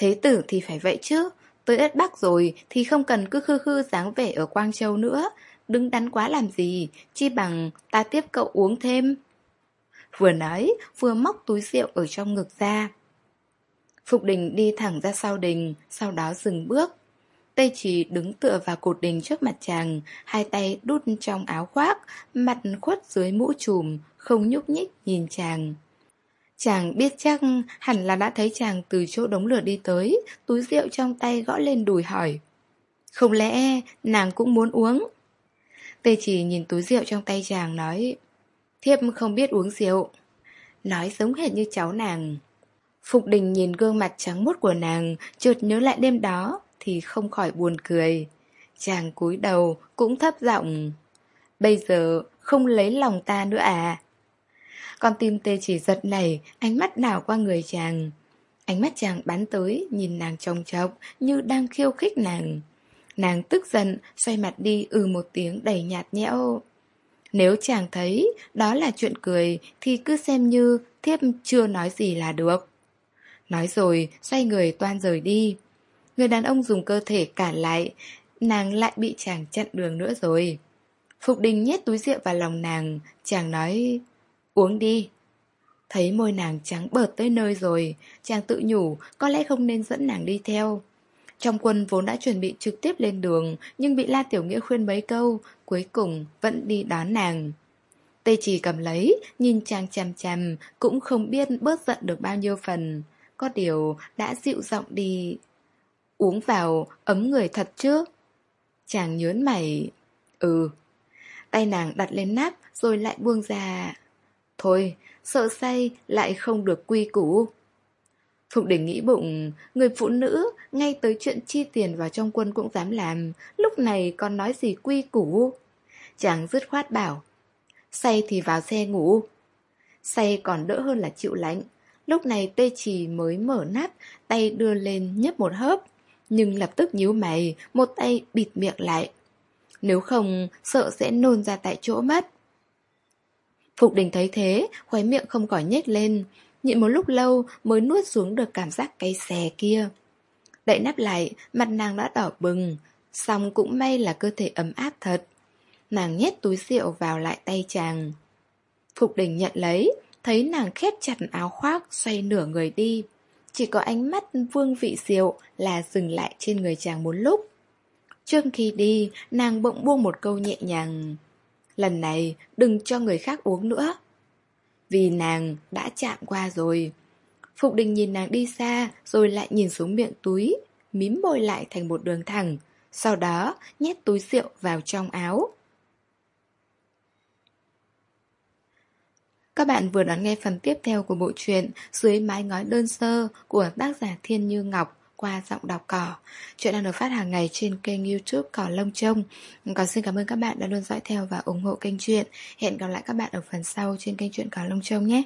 Thế tử thì phải vậy chứ, tới đất Bắc rồi thì không cần cứ khư khư dáng vẻ ở Quang Châu nữa, đứng đắn quá làm gì, chi bằng ta tiếp cậu uống thêm. Vừa nói, vừa móc túi rượu ở trong ngực ra. Phục đình đi thẳng ra sau đình, sau đó dừng bước. Tây trì đứng tựa vào cột đình trước mặt chàng, hai tay đút trong áo khoác, mặt khuất dưới mũ trùm, không nhúc nhích nhìn chàng. Chàng biết chắc hẳn là đã thấy chàng từ chỗ đống lửa đi tới, túi rượu trong tay gõ lên đùi hỏi. Không lẽ nàng cũng muốn uống? Tê chỉ nhìn túi rượu trong tay chàng nói, thiếp không biết uống rượu. Nói giống hệt như cháu nàng. Phục đình nhìn gương mặt trắng muốt của nàng, chợt nhớ lại đêm đó, thì không khỏi buồn cười. Chàng cúi đầu, cũng thấp giọng. Bây giờ không lấy lòng ta nữa à? Con tim tê chỉ giật này, ánh mắt nào qua người chàng. Ánh mắt chàng bắn tới, nhìn nàng trông chọc, như đang khiêu khích nàng. Nàng tức giận, xoay mặt đi ừ một tiếng đầy nhạt nhẽo. Nếu chàng thấy đó là chuyện cười thì cứ xem như thiếp chưa nói gì là được. Nói rồi, xoay người toan rời đi. Người đàn ông dùng cơ thể cản lại, nàng lại bị chàng chặn đường nữa rồi. Phục đình nhét túi rượu vào lòng nàng, chàng nói, uống đi. Thấy môi nàng trắng bợt tới nơi rồi, chàng tự nhủ có lẽ không nên dẫn nàng đi theo. Trong quân vốn đã chuẩn bị trực tiếp lên đường, nhưng bị La Tiểu Nghĩa khuyên mấy câu, cuối cùng vẫn đi đón nàng. Tây chỉ cầm lấy, nhìn chàng chằm chằm, cũng không biết bớt giận được bao nhiêu phần. Có điều đã dịu giọng đi. Uống vào, ấm người thật chứ? Chàng nhớn mày. Ừ. Tay nàng đặt lên nắp, rồi lại buông ra. Thôi, Sợ say, lại không được quy củ. Phục đỉnh nghĩ bụng, Người phụ nữ Ngay tới chuyện chi tiền vào trong quân cũng dám làm, Lúc này còn nói gì quy củ? Chàng dứt khoát bảo, Say thì vào xe ngủ. Say còn đỡ hơn là chịu lạnh Lúc này tê trì mới mở nắp, tay đưa lên nhấp một hớp. Nhưng lập tức nhíu mày, một tay bịt miệng lại. Nếu không, sợ sẽ nôn ra tại chỗ mất. Phục đình thấy thế, khóe miệng không khỏi nhếch lên. Nhịn một lúc lâu mới nuốt xuống được cảm giác cay xè kia. Đậy nắp lại, mặt nàng đã đỏ bừng. Xong cũng may là cơ thể ấm áp thật. Nàng nhét túi rượu vào lại tay chàng. Phục đình nhận lấy, thấy nàng khép chặt áo khoác xoay nửa người đi. Chỉ có ánh mắt Vương Vị Diệu là dừng lại trên người chàng một lúc. Trước khi đi, nàng bỗng buông một câu nhẹ nhàng Lần này đừng cho người khác uống nữa. Vì nàng đã chạm qua rồi. Phục đình nhìn nàng đi xa Rồi lại nhìn xuống miệng túi Mím môi lại thành một đường thẳng. Sau đó nhét túi rượu vào trong áo. Các bạn vừa đón nghe phần tiếp theo của bộ truyện Dưới mái ngói đơn sơ của tác giả Thiên Như Ngọc qua giọng đọc cỏ. Chuyện đang được phát hàng ngày trên kênh youtube Cỏ Lông Trông. Còn xin cảm ơn các bạn đã luôn dõi theo và ủng hộ kênh truyện. Hẹn gặp lại các bạn ở phần sau trên kênh truyện Cỏ Lông Trông nhé.